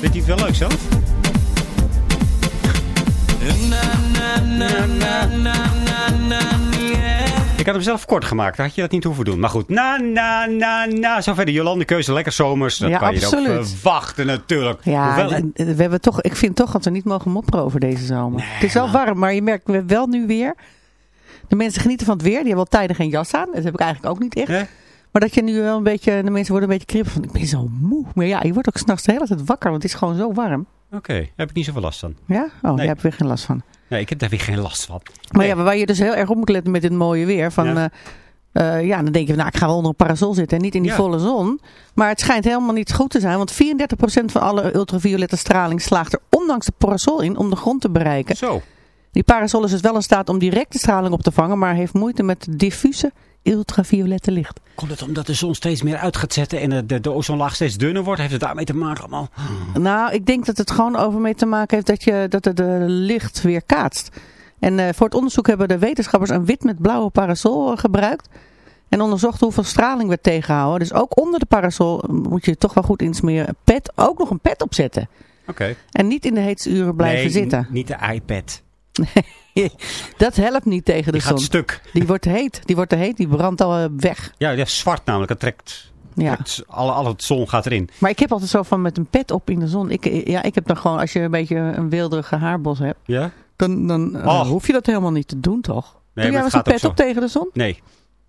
Speaker 2: hij het wel leuk zelf? Had hem zelf kort gemaakt. Had je dat niet hoeven doen. Maar goed. Na, na, na, na. Zover de Jolande keuze. Lekker zomers. Dat
Speaker 3: Ja,
Speaker 2: kan je er ook
Speaker 3: absoluut.
Speaker 2: verwachten natuurlijk.
Speaker 3: Ja,
Speaker 2: Hoewel,
Speaker 3: we hebben toch, ik vind toch dat we niet mogen mopperen over deze zomer. het is wel warm, maar je merkt we- wel nu weer. De mensen genieten van het weer. Die hebben al tijden geen jas aan. Dat heb ik eigenlijk ook niet echt. Maar dat je nu wel een beetje, de mensen worden een beetje kribbig van, ik ben zo moe. Maar ja, je wordt ook s'nachts de hele tijd wakker, want het is gewoon zo warm.
Speaker 2: Oké, daar heb ik niet zoveel last van.
Speaker 3: Ja? Oh,
Speaker 2: Nee.
Speaker 3: daar heb ik weer geen last van.
Speaker 2: Nee, ik heb daar weer geen last van.
Speaker 3: Maar
Speaker 2: Nee.
Speaker 3: ja, waar je dus heel erg op moet letten met dit mooie weer. Van,
Speaker 2: Ja.
Speaker 3: eh, eh, ja, dan denk je, nou, ik ga wel onder een parasol zitten en niet in die
Speaker 2: Ja.
Speaker 3: volle zon. Maar het schijnt helemaal niet goed te zijn, want 34% van alle ultraviolette straling slaagt er ondanks de parasol in om de grond te bereiken.
Speaker 2: Zo.
Speaker 3: Die parasol is dus wel in staat om directe straling op te vangen, maar heeft moeite met diffuse ultraviolette licht.
Speaker 2: Komt het omdat de zon steeds meer uit gaat zetten en de, de, de ozonlaag steeds dunner wordt? Heeft het daarmee te maken allemaal?
Speaker 3: Nou, ik denk dat het gewoon over mee te maken heeft dat, je, dat het de licht weer kaatst. En eh, voor het onderzoek hebben de wetenschappers een wit met blauwe parasol eh, gebruikt. En onderzocht hoeveel straling werd tegengehouden. Dus ook onder de parasol moet je toch wel goed insmeren. Een Pet, ook nog een pet opzetten.
Speaker 2: Oké.
Speaker 3: En niet in de heetste uren blijven
Speaker 2: Nee,
Speaker 3: zitten.
Speaker 2: niet de iPad.
Speaker 3: Dat helpt niet tegen de
Speaker 2: Die gaat
Speaker 3: zon.
Speaker 2: stuk.
Speaker 3: Die wordt heet. Die wordt te heet. Die brandt al eh, weg.
Speaker 2: Ja, dat is zwart namelijk. Het trekt...
Speaker 3: Ja.
Speaker 2: trekt alle, alle zon gaat erin.
Speaker 3: Maar ik heb altijd zo van met een pet op in de zon. Ik, eh, ja, ik heb dan gewoon, als je een beetje een wilderige haarbos hebt.
Speaker 2: Ja?
Speaker 3: Dan, dan eh,
Speaker 2: Och.
Speaker 3: hoef je dat helemaal niet te doen, toch?
Speaker 2: Nee,
Speaker 3: Doe jij
Speaker 2: het
Speaker 3: een
Speaker 2: gaat
Speaker 3: pet op tegen de zon?
Speaker 2: Nee.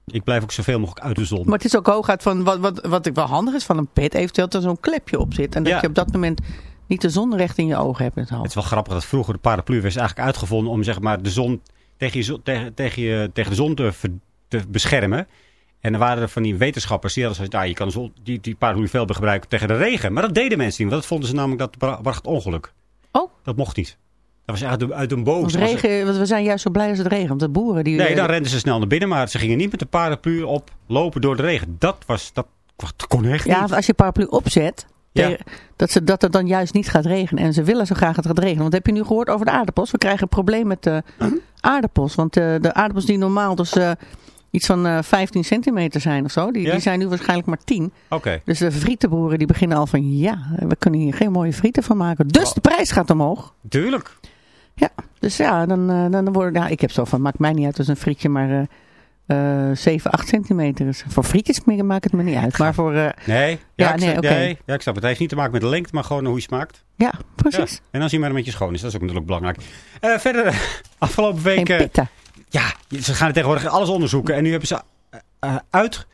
Speaker 2: Ik blijf ook zoveel mogelijk uit de zon.
Speaker 3: Maar het is ook hooguit van, wat, wat, wat wel handig is van een pet, eventueel dat er zo'n klepje op zit. En dat
Speaker 2: Ja.
Speaker 3: je op dat moment niet de zon recht in je ogen hebt. Het
Speaker 2: Het is wel grappig dat vroeger de paraplu was eigenlijk uitgevonden om zeg maar, de zon tegen, je, tegen, tegen, je, tegen de zon te, te beschermen. En er waren er van die wetenschappers die hadden zoiets, nou, je kan zon, die, die paraplu veel gebruiken tegen de regen. Maar dat deden mensen niet, want dat vonden ze namelijk dat bra- bracht ongeluk.
Speaker 3: Oh.
Speaker 2: Dat mocht niet. Dat was uit, uit een boos.
Speaker 3: Regen, want we zijn juist zo blij als het regent. Want de boeren die...
Speaker 2: Nee, dan renden ze snel naar binnen, maar ze gingen niet met de paraplu op lopen door de regen. Dat was, dat, dat kon echt
Speaker 3: ja,
Speaker 2: niet.
Speaker 3: als je paraplu opzet,
Speaker 2: Ja.
Speaker 3: dat, ze, dat het dan juist niet gaat regenen. En ze willen zo graag dat het gaat regenen. Want heb je nu gehoord over de aardappels? We krijgen een probleem met de aardappels. Want eh, de aardappels die normaal dus eh, iets van eh 15 centimeter zijn of zo, die,
Speaker 2: Ja?
Speaker 3: die zijn nu waarschijnlijk maar 10.
Speaker 2: Oké.
Speaker 3: Dus de frietenboeren die beginnen al van ja, we kunnen hier geen mooie frieten van maken. Dus de prijs gaat omhoog.
Speaker 2: Tuurlijk.
Speaker 3: Ja, dus ja, dan, eh, dan worden, ja, ik heb zo van, maakt mij niet uit als een frietje maar eh, eh 7, 8 centimeter is. Voor frietjes maakt het me niet uit. Maar voor, eh,
Speaker 2: Nee, ja,
Speaker 3: Ja,
Speaker 2: ik,
Speaker 3: nee,
Speaker 2: snap-
Speaker 3: oké.
Speaker 2: nee, ja, ik snap het. Het heeft niet te maken met de lengte, maar gewoon hoe je smaakt.
Speaker 3: ja, precies.
Speaker 2: Ja. En als hij maar een beetje schoon is, dat is ook natuurlijk belangrijk. Eh, verder, afgelopen week...
Speaker 3: Pitten.
Speaker 2: ja, ze gaan tegenwoordig alles onderzoeken. En nu hebben ze uit,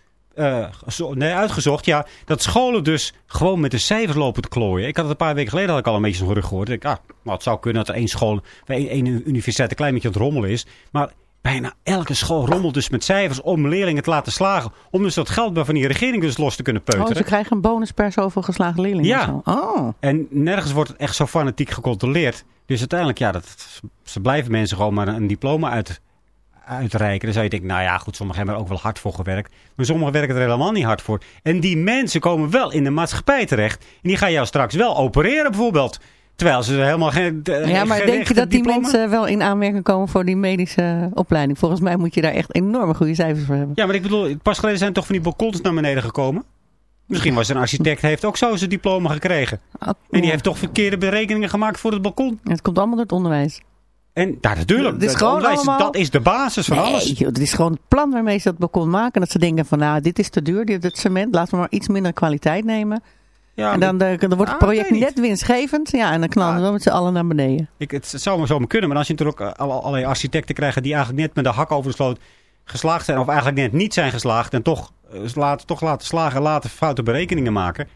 Speaker 2: gezo- nee, uitgezocht ja, dat scholen dus gewoon met de cijfers lopen te klooien. Ik had het een paar weken geleden had ik al een beetje zo'n gerucht gehoord. Ik dacht, ah, nou, het zou kunnen dat er één school, bij één universiteit een klein beetje aan het rommelen is. Maar bijna elke school rommelt dus met cijfers om leerlingen te laten slagen. Om dus dat geld van die regering dus los te kunnen
Speaker 3: Oh,
Speaker 2: peuteren.
Speaker 3: ze krijgen een bonus per zoveel geslaagde leerlingen.
Speaker 2: Ja.
Speaker 3: Oh.
Speaker 2: En nergens wordt het echt zo fanatiek gecontroleerd. Dus uiteindelijk, ja, dat, ze blijven mensen gewoon maar een diploma uit, uitreiken. Dan zou je denken, nou ja, goed, sommigen hebben er ook wel hard voor gewerkt. Maar sommigen werken er helemaal niet hard voor. En die mensen komen wel in de maatschappij terecht. En die gaan jou straks wel opereren bijvoorbeeld. Terwijl ze helemaal geen eh,
Speaker 3: Ja, maar
Speaker 2: geen
Speaker 3: denk je dat die
Speaker 2: diploma-
Speaker 3: mensen wel in aanmerking komen voor die medische opleiding? Volgens mij moet je daar echt enorme goede cijfers voor hebben.
Speaker 2: Ja, maar ik bedoel, pas geleden zijn toch van die balkons naar beneden gekomen? Misschien was een architect, heeft ook zo zijn diploma gekregen. En die heeft toch verkeerde berekeningen gemaakt voor het balkon.
Speaker 3: Het komt allemaal door het onderwijs.
Speaker 2: En daar natuurlijk,
Speaker 3: Het is
Speaker 2: het
Speaker 3: gewoon
Speaker 2: onderwijs,
Speaker 3: allemaal-
Speaker 2: dat is de basis van
Speaker 3: nee,
Speaker 2: alles.
Speaker 3: joh, het is gewoon het plan waarmee ze dat balkon maken. Dat ze denken van, nou, dit is te duur, dit, dit cement. Laten we maar iets minder kwaliteit nemen.
Speaker 2: Ja,
Speaker 3: en dan, eh, dan wordt het
Speaker 2: Ah,
Speaker 3: project net winstgevend. Ja, en dan knallen we met z'n allen naar beneden.
Speaker 2: Ik, het, het zou maar zomaar kunnen, maar als je natuurlijk ook eh, alle- allerlei architecten krijgt die eigenlijk net met de hak over de sloot geslaagd zijn, of eigenlijk net niet zijn geslaagd en toch, eh, laten, toch laten slagen, laten foute berekeningen maken.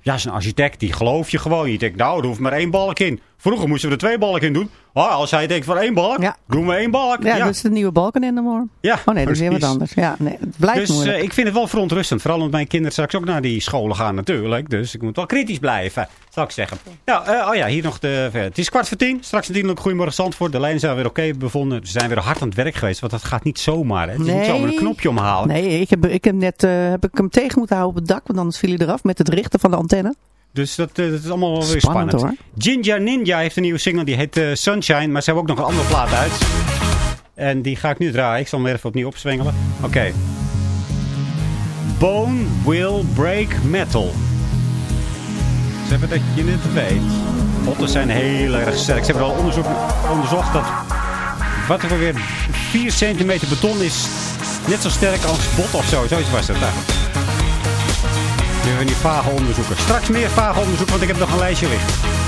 Speaker 2: Ja, zo'n architect, die geloof je gewoon. Je denkt, nou, er hoeft maar één balk in. Vroeger moesten we er twee balken in doen. Ah, als hij denkt van één balk,
Speaker 3: Ja.
Speaker 2: doen we één balk.
Speaker 3: Ja, dat is de nieuwe balken in de moor.
Speaker 2: Ja,
Speaker 3: Oh nee, dat is weer wat anders. Ja, nee, het blijft
Speaker 2: Dus
Speaker 3: moeilijk.
Speaker 2: eh, ik vind het wel verontrustend. Vooral omdat mijn kinderen straks ook naar die scholen gaan natuurlijk. Dus ik moet wel kritisch blijven, zou ik zeggen. Nou, eh, oh ja, hier nog de... Het is kwart voor tien. Straks natuurlijk Goedemorgen Zandvoort. De lijnen zijn weer oké bevonden. Ze zijn weer hard aan het werk geweest. Want dat gaat niet zomaar. Hè. Het is niet zomaar een knopje omhalen.
Speaker 3: Nee, ik heb, ik heb net eh, heb ik hem tegen moeten houden op het dak, want anders viel hij eraf met het richten van de antenne.
Speaker 2: Dus dat, eh, dat is allemaal wel weer
Speaker 3: Spannend,
Speaker 2: spannend. Ginger Ninja heeft een nieuwe single. Die heet eh, Sunshine. Maar ze hebben ook nog een andere plaat uit. En die ga ik nu draaien. Ik zal hem weer even opnieuw opzwengelen. Oké. Bone Will Break Metal. Ze hebben dat je het weet. Botten zijn heel erg sterk. Ze hebben al onderzoek, onderzocht dat wat er weer 4 centimeter beton is net zo sterk als bot of zo. Zoiets was het. Nou. Nu hebben we die vage onderzoeken. Straks meer vage onderzoeken, want ik heb nog een lijstje liggen.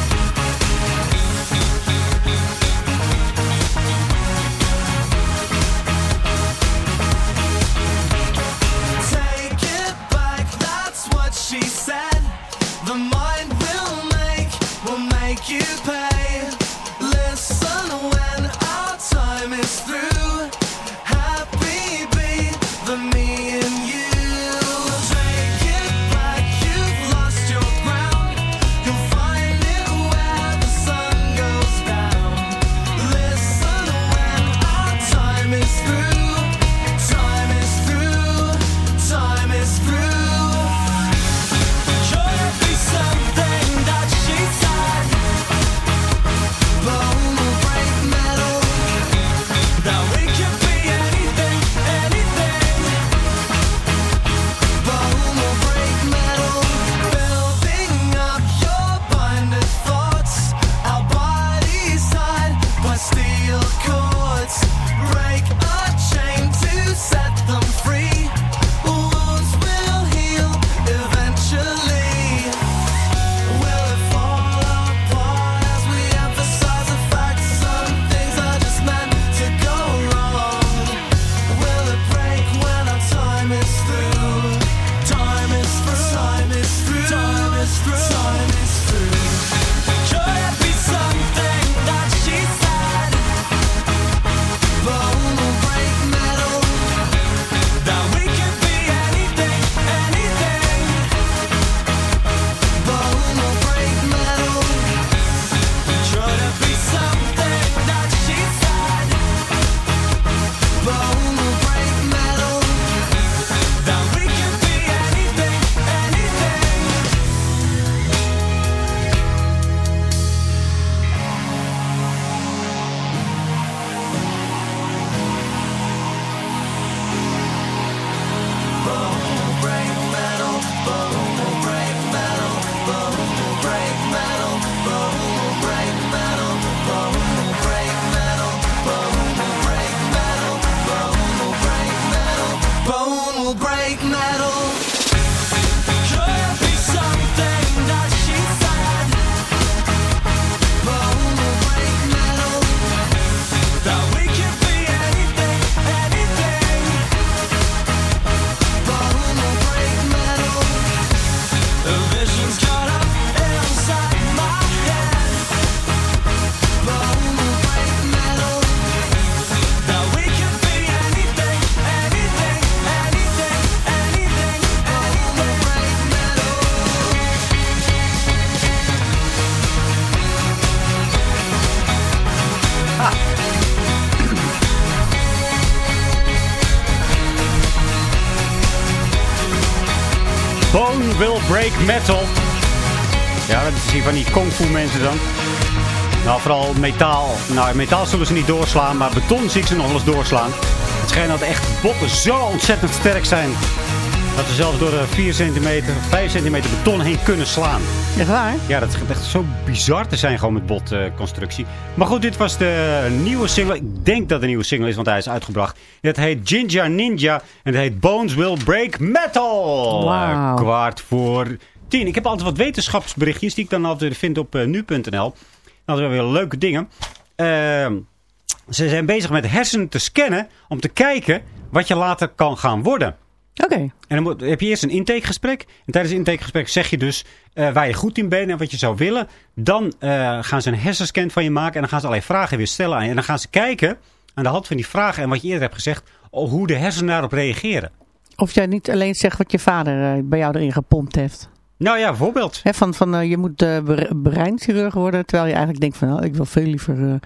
Speaker 5: Break metal.
Speaker 2: Ja, dat is hier van die kung fu mensen dan. Nou, vooral metaal. Nou, metaal zullen ze niet doorslaan, maar beton zie ik ze nog wel eens doorslaan. Het schijnt dat echt botten zo ontzettend sterk zijn. Dat ze zelfs door de 4 centimeter, 5 centimeter beton heen kunnen slaan.
Speaker 3: Echt waar?
Speaker 2: Ja, dat is echt zo bizar te zijn gewoon met botconstructie. maar goed, dit was de nieuwe single. Ik denk dat het een nieuwe single is, want hij is uitgebracht. Het heet Ginger Ninja en het heet Bones Will Break Metal. Eh, kwart voor tien. Ik heb altijd wat wetenschapsberichtjes die ik dan altijd vind op eh, nu.nl. Dat zijn weer leuke dingen. Ehm, ze zijn bezig met hersenen te scannen om te kijken wat je later kan gaan worden.
Speaker 3: Oké.
Speaker 2: En dan moet, heb je eerst een intakegesprek. En tijdens het intakegesprek zeg je dus eh, waar je goed in bent en wat je zou willen. Dan eh, gaan ze een hersenscan van je maken en dan gaan ze allerlei vragen weer stellen aan je. En dan gaan ze kijken aan de hand van die vragen en wat je eerder hebt gezegd, hoe de hersenen daarop reageren.
Speaker 3: Of jij niet alleen zegt wat je vader eh, bij jou erin gepompt heeft.
Speaker 2: Nou ja, bijvoorbeeld.
Speaker 3: Van van je moet bre- breinchirurg worden. Terwijl je eigenlijk denkt van nou, ik wil veel liever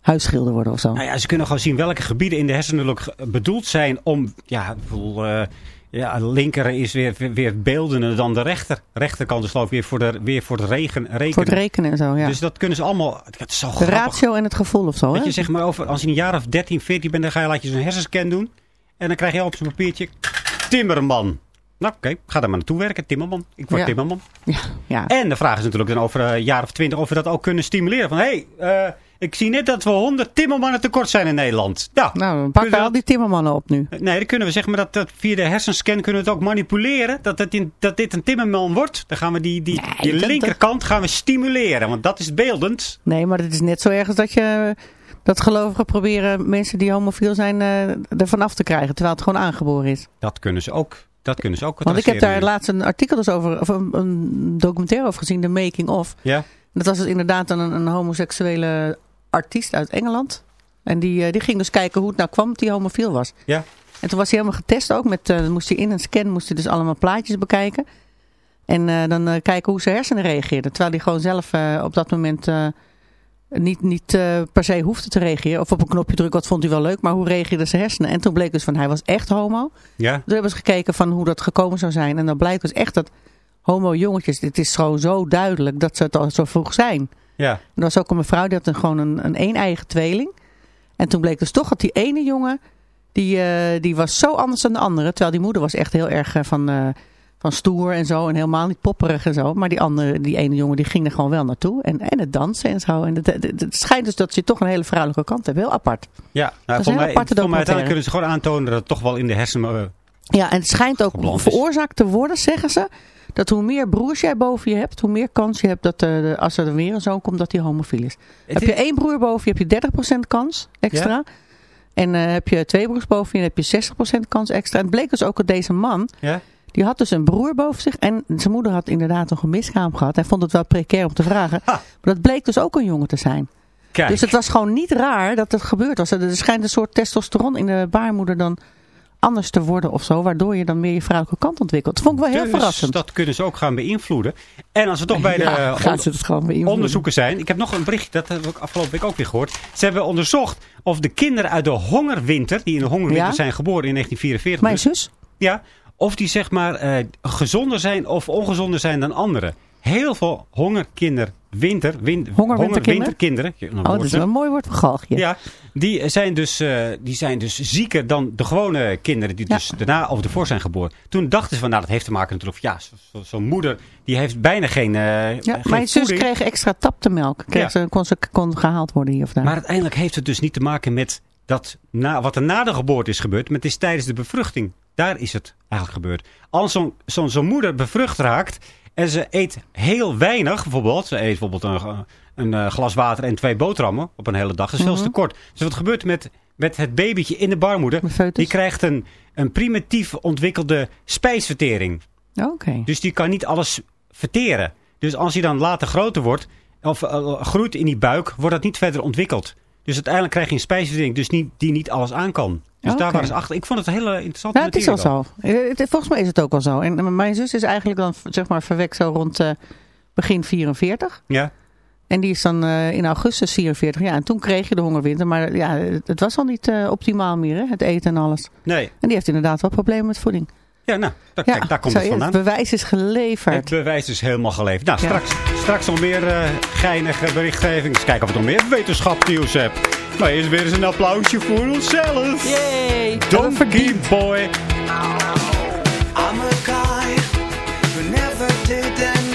Speaker 3: huisschilder worden of zo.
Speaker 2: Nou ja, ze kunnen gewoon zien welke gebieden in de hersenen bedoeld zijn om, ja, bijvoorbeeld, eh, ja, linker is weer, weer, beeldender dan de rechter. Rechterkant is geloof weer voor, de, weer voor het regen, rekenen.
Speaker 3: Voor het rekenen en zo, ja.
Speaker 2: Dus dat kunnen ze allemaal, het is zo
Speaker 3: de
Speaker 2: grappig.
Speaker 3: ratio en het gevoel of zo,
Speaker 2: Dat
Speaker 3: hè?
Speaker 2: je zeg maar over, als je een jaar of 13, 14 bent, dan ga je, laat je zo'n hersenscan doen. En dan krijg je op zo'n papiertje, timmerman. Nou oké, ga daar maar naartoe werken, timmerman. Ik word
Speaker 3: Ja.
Speaker 2: timmerman.
Speaker 3: Ja, ja.
Speaker 2: En de vraag is natuurlijk dan over een jaar of 20 of we dat ook kunnen stimuleren. Van hé, hey, eh, ik zie net dat we 100 timmermannen tekort zijn in Nederland. Nou,
Speaker 3: Nou,
Speaker 2: kunnen
Speaker 3: pakken
Speaker 2: we
Speaker 3: al die timmermannen op nu.
Speaker 2: Nee, dan kunnen we zeggen maar dat, dat via de hersenscan kunnen we het ook manipuleren. Dat, het in, dat dit een timmerman wordt. Dan gaan we die, die,
Speaker 3: Nee,
Speaker 2: die linkerkant gaan we stimuleren. Want dat is beeldend.
Speaker 3: Nee, maar het is net zo erg als dat je... Dat gelovigen proberen mensen die homofiel zijn eh ervan af te krijgen. Terwijl het gewoon aangeboren is.
Speaker 2: Dat kunnen ze ook. Dat kunnen ze ook
Speaker 3: Want ik heb daar laatst een artikel dus over... Of een, een documentaire over gezien. De Making of.
Speaker 2: Ja?
Speaker 3: Dat was dus inderdaad een, een homoseksuele artiest uit Engeland. En die, eh, die ging dus kijken hoe het nou kwam dat hij homofiel was.
Speaker 2: Ja.
Speaker 3: En toen was hij helemaal getest ook. Met, dan moest hij in een scan moest hij dus allemaal plaatjes bekijken. En eh, dan kijken hoe zijn hersenen reageerden. Terwijl hij gewoon zelf op dat moment niet, niet per se hoefde te reageren. Of op een knopje drukken, wat vond hij wel leuk. Maar hoe reageerden zijn hersenen? En toen bleek dus van hij was echt homo.
Speaker 2: Ja?
Speaker 3: Toen hebben ze gekeken van hoe dat gekomen zou zijn. En dan blijkt dus echt dat homo jongetjes, dit is gewoon zo duidelijk dat ze het al zo vroeg zijn.
Speaker 2: Ja.
Speaker 3: Er was ook een mevrouw die had een, gewoon een, een een-eigen tweeling. En toen bleek dus toch dat die ene jongen, die, eh, die was zo anders dan de andere. Terwijl die moeder was echt heel erg eh, van, eh, van stoer en zo. En helemaal niet popperig en zo. Maar die andere, die ene jongen, die ging er gewoon wel naartoe. En, en het dansen en zo. En het, het, het schijnt dus dat je toch een hele vrouwelijke kant hebt. Heel apart.
Speaker 2: Ja, nou, voor mij,
Speaker 3: aparte
Speaker 2: voor mij uiteindelijk kunnen ze gewoon aantonen dat het toch wel in de hersenen...
Speaker 3: Ja, en het schijnt ook
Speaker 2: Geblond is.
Speaker 3: veroorzaakt te worden, zeggen ze. Dat hoe meer broers jij boven je hebt, hoe meer kans je hebt dat eh, de, als er weer een zoon komt, dat hij homofiel is. heb je één broer boven je, heb je 30% kans extra. En eh, heb je twee broers boven je, dan heb je 60% kans extra. En het bleek dus ook dat deze man,
Speaker 2: ja?
Speaker 3: die had dus een broer boven zich. En zijn moeder had inderdaad een miskraam gehad. Hij vond het wel precair om te vragen.
Speaker 2: Ha.
Speaker 3: Maar dat bleek dus ook een jongen te zijn.
Speaker 2: Kijk.
Speaker 3: Dus het was gewoon niet raar dat het gebeurd was. Er schijnt een soort testosteron in de baarmoeder dan anders te worden of zo. Waardoor je dan meer je vrouwelijke kant ontwikkelt. Dat vond ik wel heel
Speaker 2: dus
Speaker 3: verrassend.
Speaker 2: dat kunnen ze ook gaan beïnvloeden. En als we toch bij de
Speaker 3: Ja,
Speaker 2: eh, on-
Speaker 3: beïnvloeden.
Speaker 2: onderzoeken zijn. Ik heb nog een bericht, dat heb ik afgelopen week ook weer gehoord. Ze hebben onderzocht of de kinderen uit de hongerwinter, die in de hongerwinter
Speaker 3: Ja?
Speaker 2: zijn geboren in 1944.
Speaker 3: Mijn
Speaker 2: dus,
Speaker 3: zus?
Speaker 2: ja, of die zeg maar eh, gezonder zijn of ongezonder zijn dan anderen. Heel veel hongerkinder, winter, win,
Speaker 3: Hongerwinterkinderen? Oh, dat is een mooi woord voor galgje.
Speaker 2: Ja, die zijn, dus, eh, die zijn dus zieker dan de gewone kinderen die
Speaker 3: Ja.
Speaker 2: dus daarna of ervoor zijn geboren. Toen dachten ze van, nou dat heeft te maken natuurlijk, ja, zo- zo- zo'n moeder die heeft bijna geen, eh
Speaker 3: Ja,
Speaker 2: geen
Speaker 3: mijn zus
Speaker 2: voeding.
Speaker 3: kreeg extra taptemelk. Kreeg
Speaker 2: Ja.
Speaker 3: ze, kon ze kon gehaald worden hier of daar.
Speaker 2: Maar uiteindelijk heeft het dus niet te maken met dat na, wat er na de geboorte is gebeurd, maar het is tijdens de bevruchting. Daar is het eigenlijk gebeurd. Als zo'n zo'n zo'n moeder bevrucht raakt en ze eet heel weinig, bijvoorbeeld. Ze eet bijvoorbeeld een, een eh, glas water en twee boterhammen op een hele dag. Dat is veel te kort. Dus wat gebeurt met, met het babytje in de baarmoeder? Die krijgt een, een primitief ontwikkelde spijsvertering.
Speaker 3: Oké.
Speaker 2: Dus die kan niet alles verteren. Dus als hij dan later groter wordt, of eh, groeit in die buik, wordt dat niet verder ontwikkeld. Dus uiteindelijk krijg je een spijsvertering dus niet, die niet alles aan kan. Dus daar waren ze achter. Ik vond het een hele interessante
Speaker 3: Ja, het is
Speaker 2: materie
Speaker 3: zo. Eh, het- Volgens mij is het ook wel zo. En mijn zus is eigenlijk dan zeg maar verwekt zo rond eh, begin 44.
Speaker 2: wel. Ja.
Speaker 3: En die is dan eh, in augustus 44. Ja, en toen kreeg je de hongerwinter. Maar ja, het, het was al niet eh, optimaal meer, hè, het eten en alles.
Speaker 2: Nee.
Speaker 3: En die heeft inderdaad wel problemen met voeding.
Speaker 2: Ja, nou, daar,
Speaker 3: Ja,
Speaker 2: kijk, daar komt het vandaan.
Speaker 3: bewijs is geleverd.
Speaker 2: Het bewijs is helemaal geleverd. Nou,
Speaker 3: Ja.
Speaker 2: straks, straks nog meer eh, geinige berichtgeving. Eens kijken of ik nog meer wetenschapnieuws heb. Maar eerst weer eens een applausje voor onszelf.
Speaker 3: Yay!
Speaker 2: Donkey Boy.
Speaker 7: I'm a guy who never did anything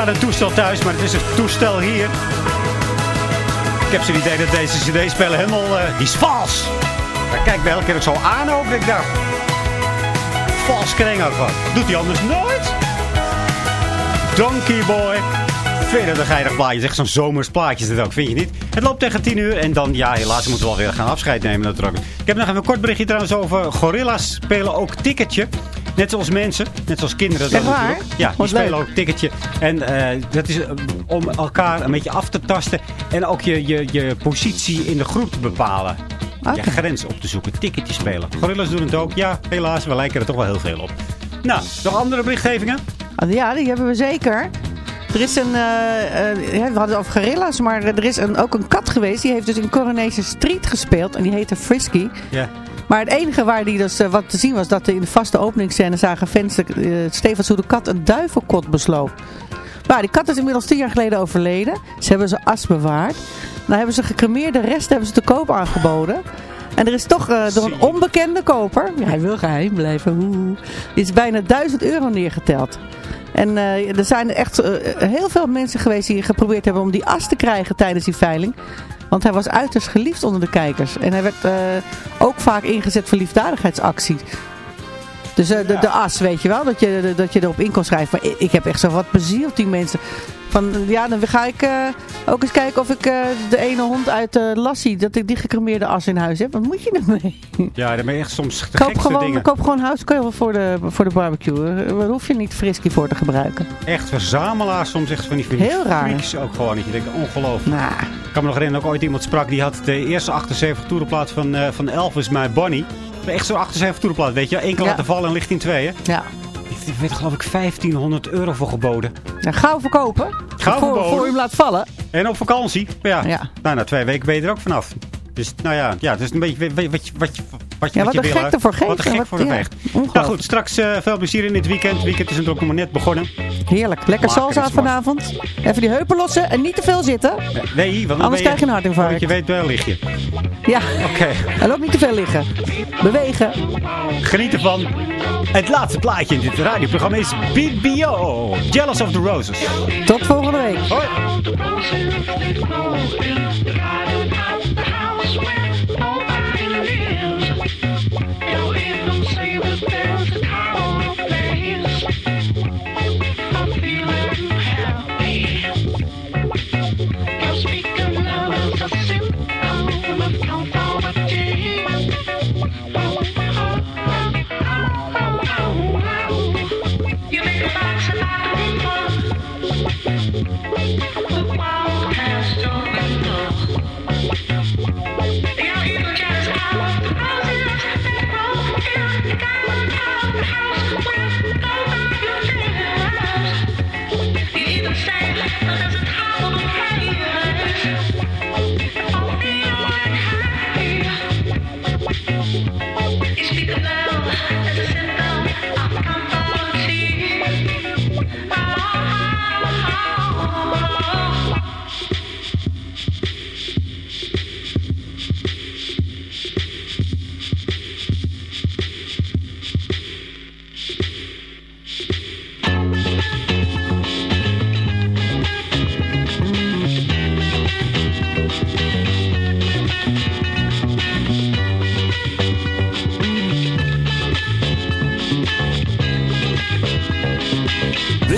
Speaker 2: aan het toestel thuis, maar het is het toestel hier. Ik heb zo'n idee dat deze cd-speler helemaal... eh, die is vals! Kijk bij elke keer ook zo aan ook. Ik dacht... Vals kring ook van. Doet hij anders nooit? Donkey Boy. Dat een geinig plaatje? Echt zo'n zomers plaatje is ook, vind je niet? Het loopt tegen 10 uur en dan, ja, helaas moeten we alweer gaan afscheid nemen natuurlijk. Ik heb nog even een kort berichtje trouwens over gorilla's spelen ook ticketje. Net zoals mensen, net zoals kinderen.
Speaker 3: Waar?
Speaker 2: natuurlijk. Ja, die
Speaker 3: Wat
Speaker 2: spelen
Speaker 3: leuk.
Speaker 2: ook ticketje. En eh, dat is eh, om elkaar een beetje af te tasten. En ook je, je, je positie in de groep te bepalen.
Speaker 3: Oké.
Speaker 2: Je grens op te zoeken. Ticketje spelen. Gorillas doen het ook. Ja, helaas. We lijken er toch wel heel veel op. Nou, nog andere berichtgevingen?
Speaker 3: Ah, Ja, die hebben we zeker. Er is een, eh, we hadden het over gorilla's, maar er is een, ook een kat geweest. Die heeft dus in Coronation Street gespeeld en die heette Frisky.
Speaker 2: Ja.
Speaker 3: Maar het enige waar die dus, eh, wat te zien was, dat in de vaste openingsscène zagen fans uh, Stefan hoe de kat een duivelkot besloop. Maar die kat is inmiddels tien jaar geleden overleden. Ze hebben ze as bewaard. Nou hebben ze gecremeerd, de rest hebben ze te koop aangeboden. En er is toch eh, door een onbekende koper, ja, hij wil geheim blijven, oeh, is bijna 1000 euro neergeteld. En eh, er zijn echt heel veel mensen geweest die geprobeerd hebben om die as te krijgen tijdens die veiling. Want hij was uiterst geliefd onder de kijkers. En hij werd eh, ook vaak ingezet voor liefdadigheidsacties. Dus eh, de, de as, weet je wel, dat je, dat je erop in kon schrijven. Maar ik, heb echt zo wat bezield, die mensen. Van, ja, dan ga ik eh, ook eens kijken of ik eh, de ene hond uit eh Lassie, dat ik die gecremeerde as in huis heb. Wat moet je ermee?
Speaker 2: Ja, dan ben je echt soms de
Speaker 3: Koop gewoon,
Speaker 2: dingen.
Speaker 3: koop gewoon housekeul voor de, voor de barbecue. Daar hoef je niet friskie voor te gebruiken.
Speaker 2: Echt verzamelaars soms echt van die, van die
Speaker 3: Heel raar.
Speaker 2: ook gewoon. Dat je denkt, ongelooflijk. Ik kan me nog herinneren dat ook ooit iemand sprak. Die had de eerste 78 toerenplaat van, van Elvis, My Bonnie. Echt zo'n 78 toerenplaat, weet je. Eén keer
Speaker 3: Ja.
Speaker 2: laten vallen en ligt in tweeën.
Speaker 3: ja.
Speaker 2: Die werd geloof ik 1500 euro voor geboden.
Speaker 3: ja gauw verkopen.
Speaker 2: Gauw
Speaker 3: voor,
Speaker 2: verboden.
Speaker 3: voor je hem laat vallen.
Speaker 2: En op vakantie. Ja,
Speaker 3: Ja.
Speaker 2: Nou, na twee weken ben je er ook vanaf. Dus nou ja, ja het is een beetje wat je, wat je, wat je, wat
Speaker 3: Ja,
Speaker 2: wat je wil.
Speaker 3: gek ervoor
Speaker 2: Wat een gek
Speaker 3: wat-
Speaker 2: voor de
Speaker 3: ja, ongelooflijk.
Speaker 2: Nou goed, straks eh, veel plezier in dit weekend. Het weekend is natuurlijk nog maar net begonnen.
Speaker 3: Heerlijk. Lekker salsa vanavond. Even die heupen lossen en niet te veel zitten.
Speaker 2: Nee, want
Speaker 3: Anders
Speaker 2: je,
Speaker 3: krijg je een hartinfarct.
Speaker 2: Want je weet wel lig je.
Speaker 3: Ja.
Speaker 2: Oké,
Speaker 3: En ook niet te veel liggen. Bewegen.
Speaker 2: geniet ervan. Het laatste plaatje in dit radioprogramma is BBO. Jealous of the Roses.
Speaker 3: Tot volgende week.
Speaker 2: Hoi.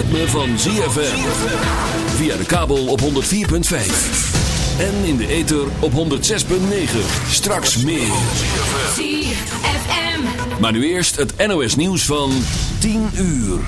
Speaker 8: Ritme van ZFM. Via de kabel op 104.5. En in de ether op 106.9. Straks meer.
Speaker 9: ZFM.
Speaker 8: Maar nu eerst het NOS nieuws van 10 uur.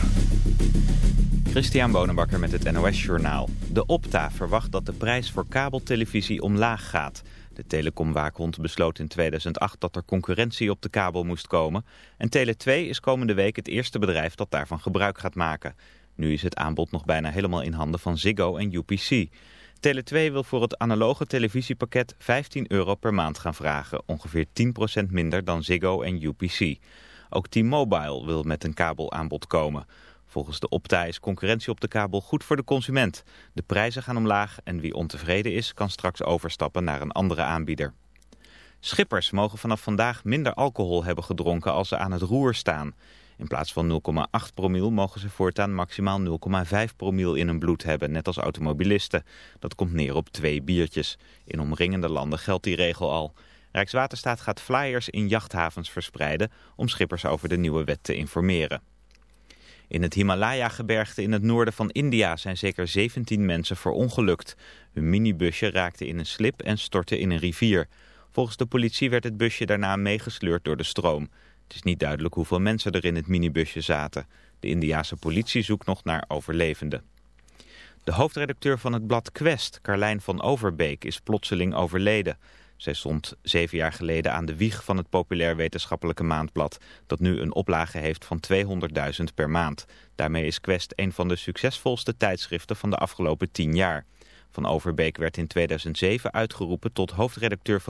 Speaker 1: Christian Bonenbakker met het NOS Journaal. De Opta verwacht dat de prijs voor kabeltelevisie omlaag gaat. De telecomwaakhond besloot in 2008 dat er concurrentie op de kabel moest komen. En Tele2 is komende week het eerste bedrijf dat daarvan gebruik gaat maken. Nu is het aanbod nog bijna helemaal in handen van Ziggo en UPC. Tele2 wil voor het analoge televisiepakket 15 euro per maand gaan vragen. Ongeveer 10% minder dan Ziggo en UPC. Ook T-Mobile wil met een kabelaanbod komen. Volgens de Opta is concurrentie op de kabel goed voor de consument. De prijzen gaan omlaag en wie ontevreden is kan straks overstappen naar een andere aanbieder. Schippers mogen vanaf vandaag minder alcohol hebben gedronken als ze aan het roer staan. In plaats van 0,8 promiel mogen ze voortaan maximaal 0,5 promiel in hun bloed hebben, net als automobilisten. Dat komt neer op twee biertjes. In omringende landen geldt die regel al. Rijkswaterstaat gaat flyers in jachthavens verspreiden om schippers over de nieuwe wet te informeren. In het Himalaya-gebergte in het noorden van India zijn zeker 17 mensen verongelukt. Hun minibusje raakte in een slip en stortte in een rivier. Volgens de politie werd het busje daarna meegesleurd door de stroom. Het is niet duidelijk hoeveel mensen er in het minibusje zaten. De Indiase politie zoekt nog naar overlevenden. De hoofdredacteur van het blad Quest, Carlijn van Overbeek, is plotseling overleden. Zij stond zeven jaar geleden aan de wieg van het populair wetenschappelijke maandblad... dat nu een oplage heeft van 200.000 per maand. Daarmee is Quest een van de succesvolste tijdschriften van de afgelopen tien jaar. Van Overbeek werd in 2007 uitgeroepen tot hoofdredacteur van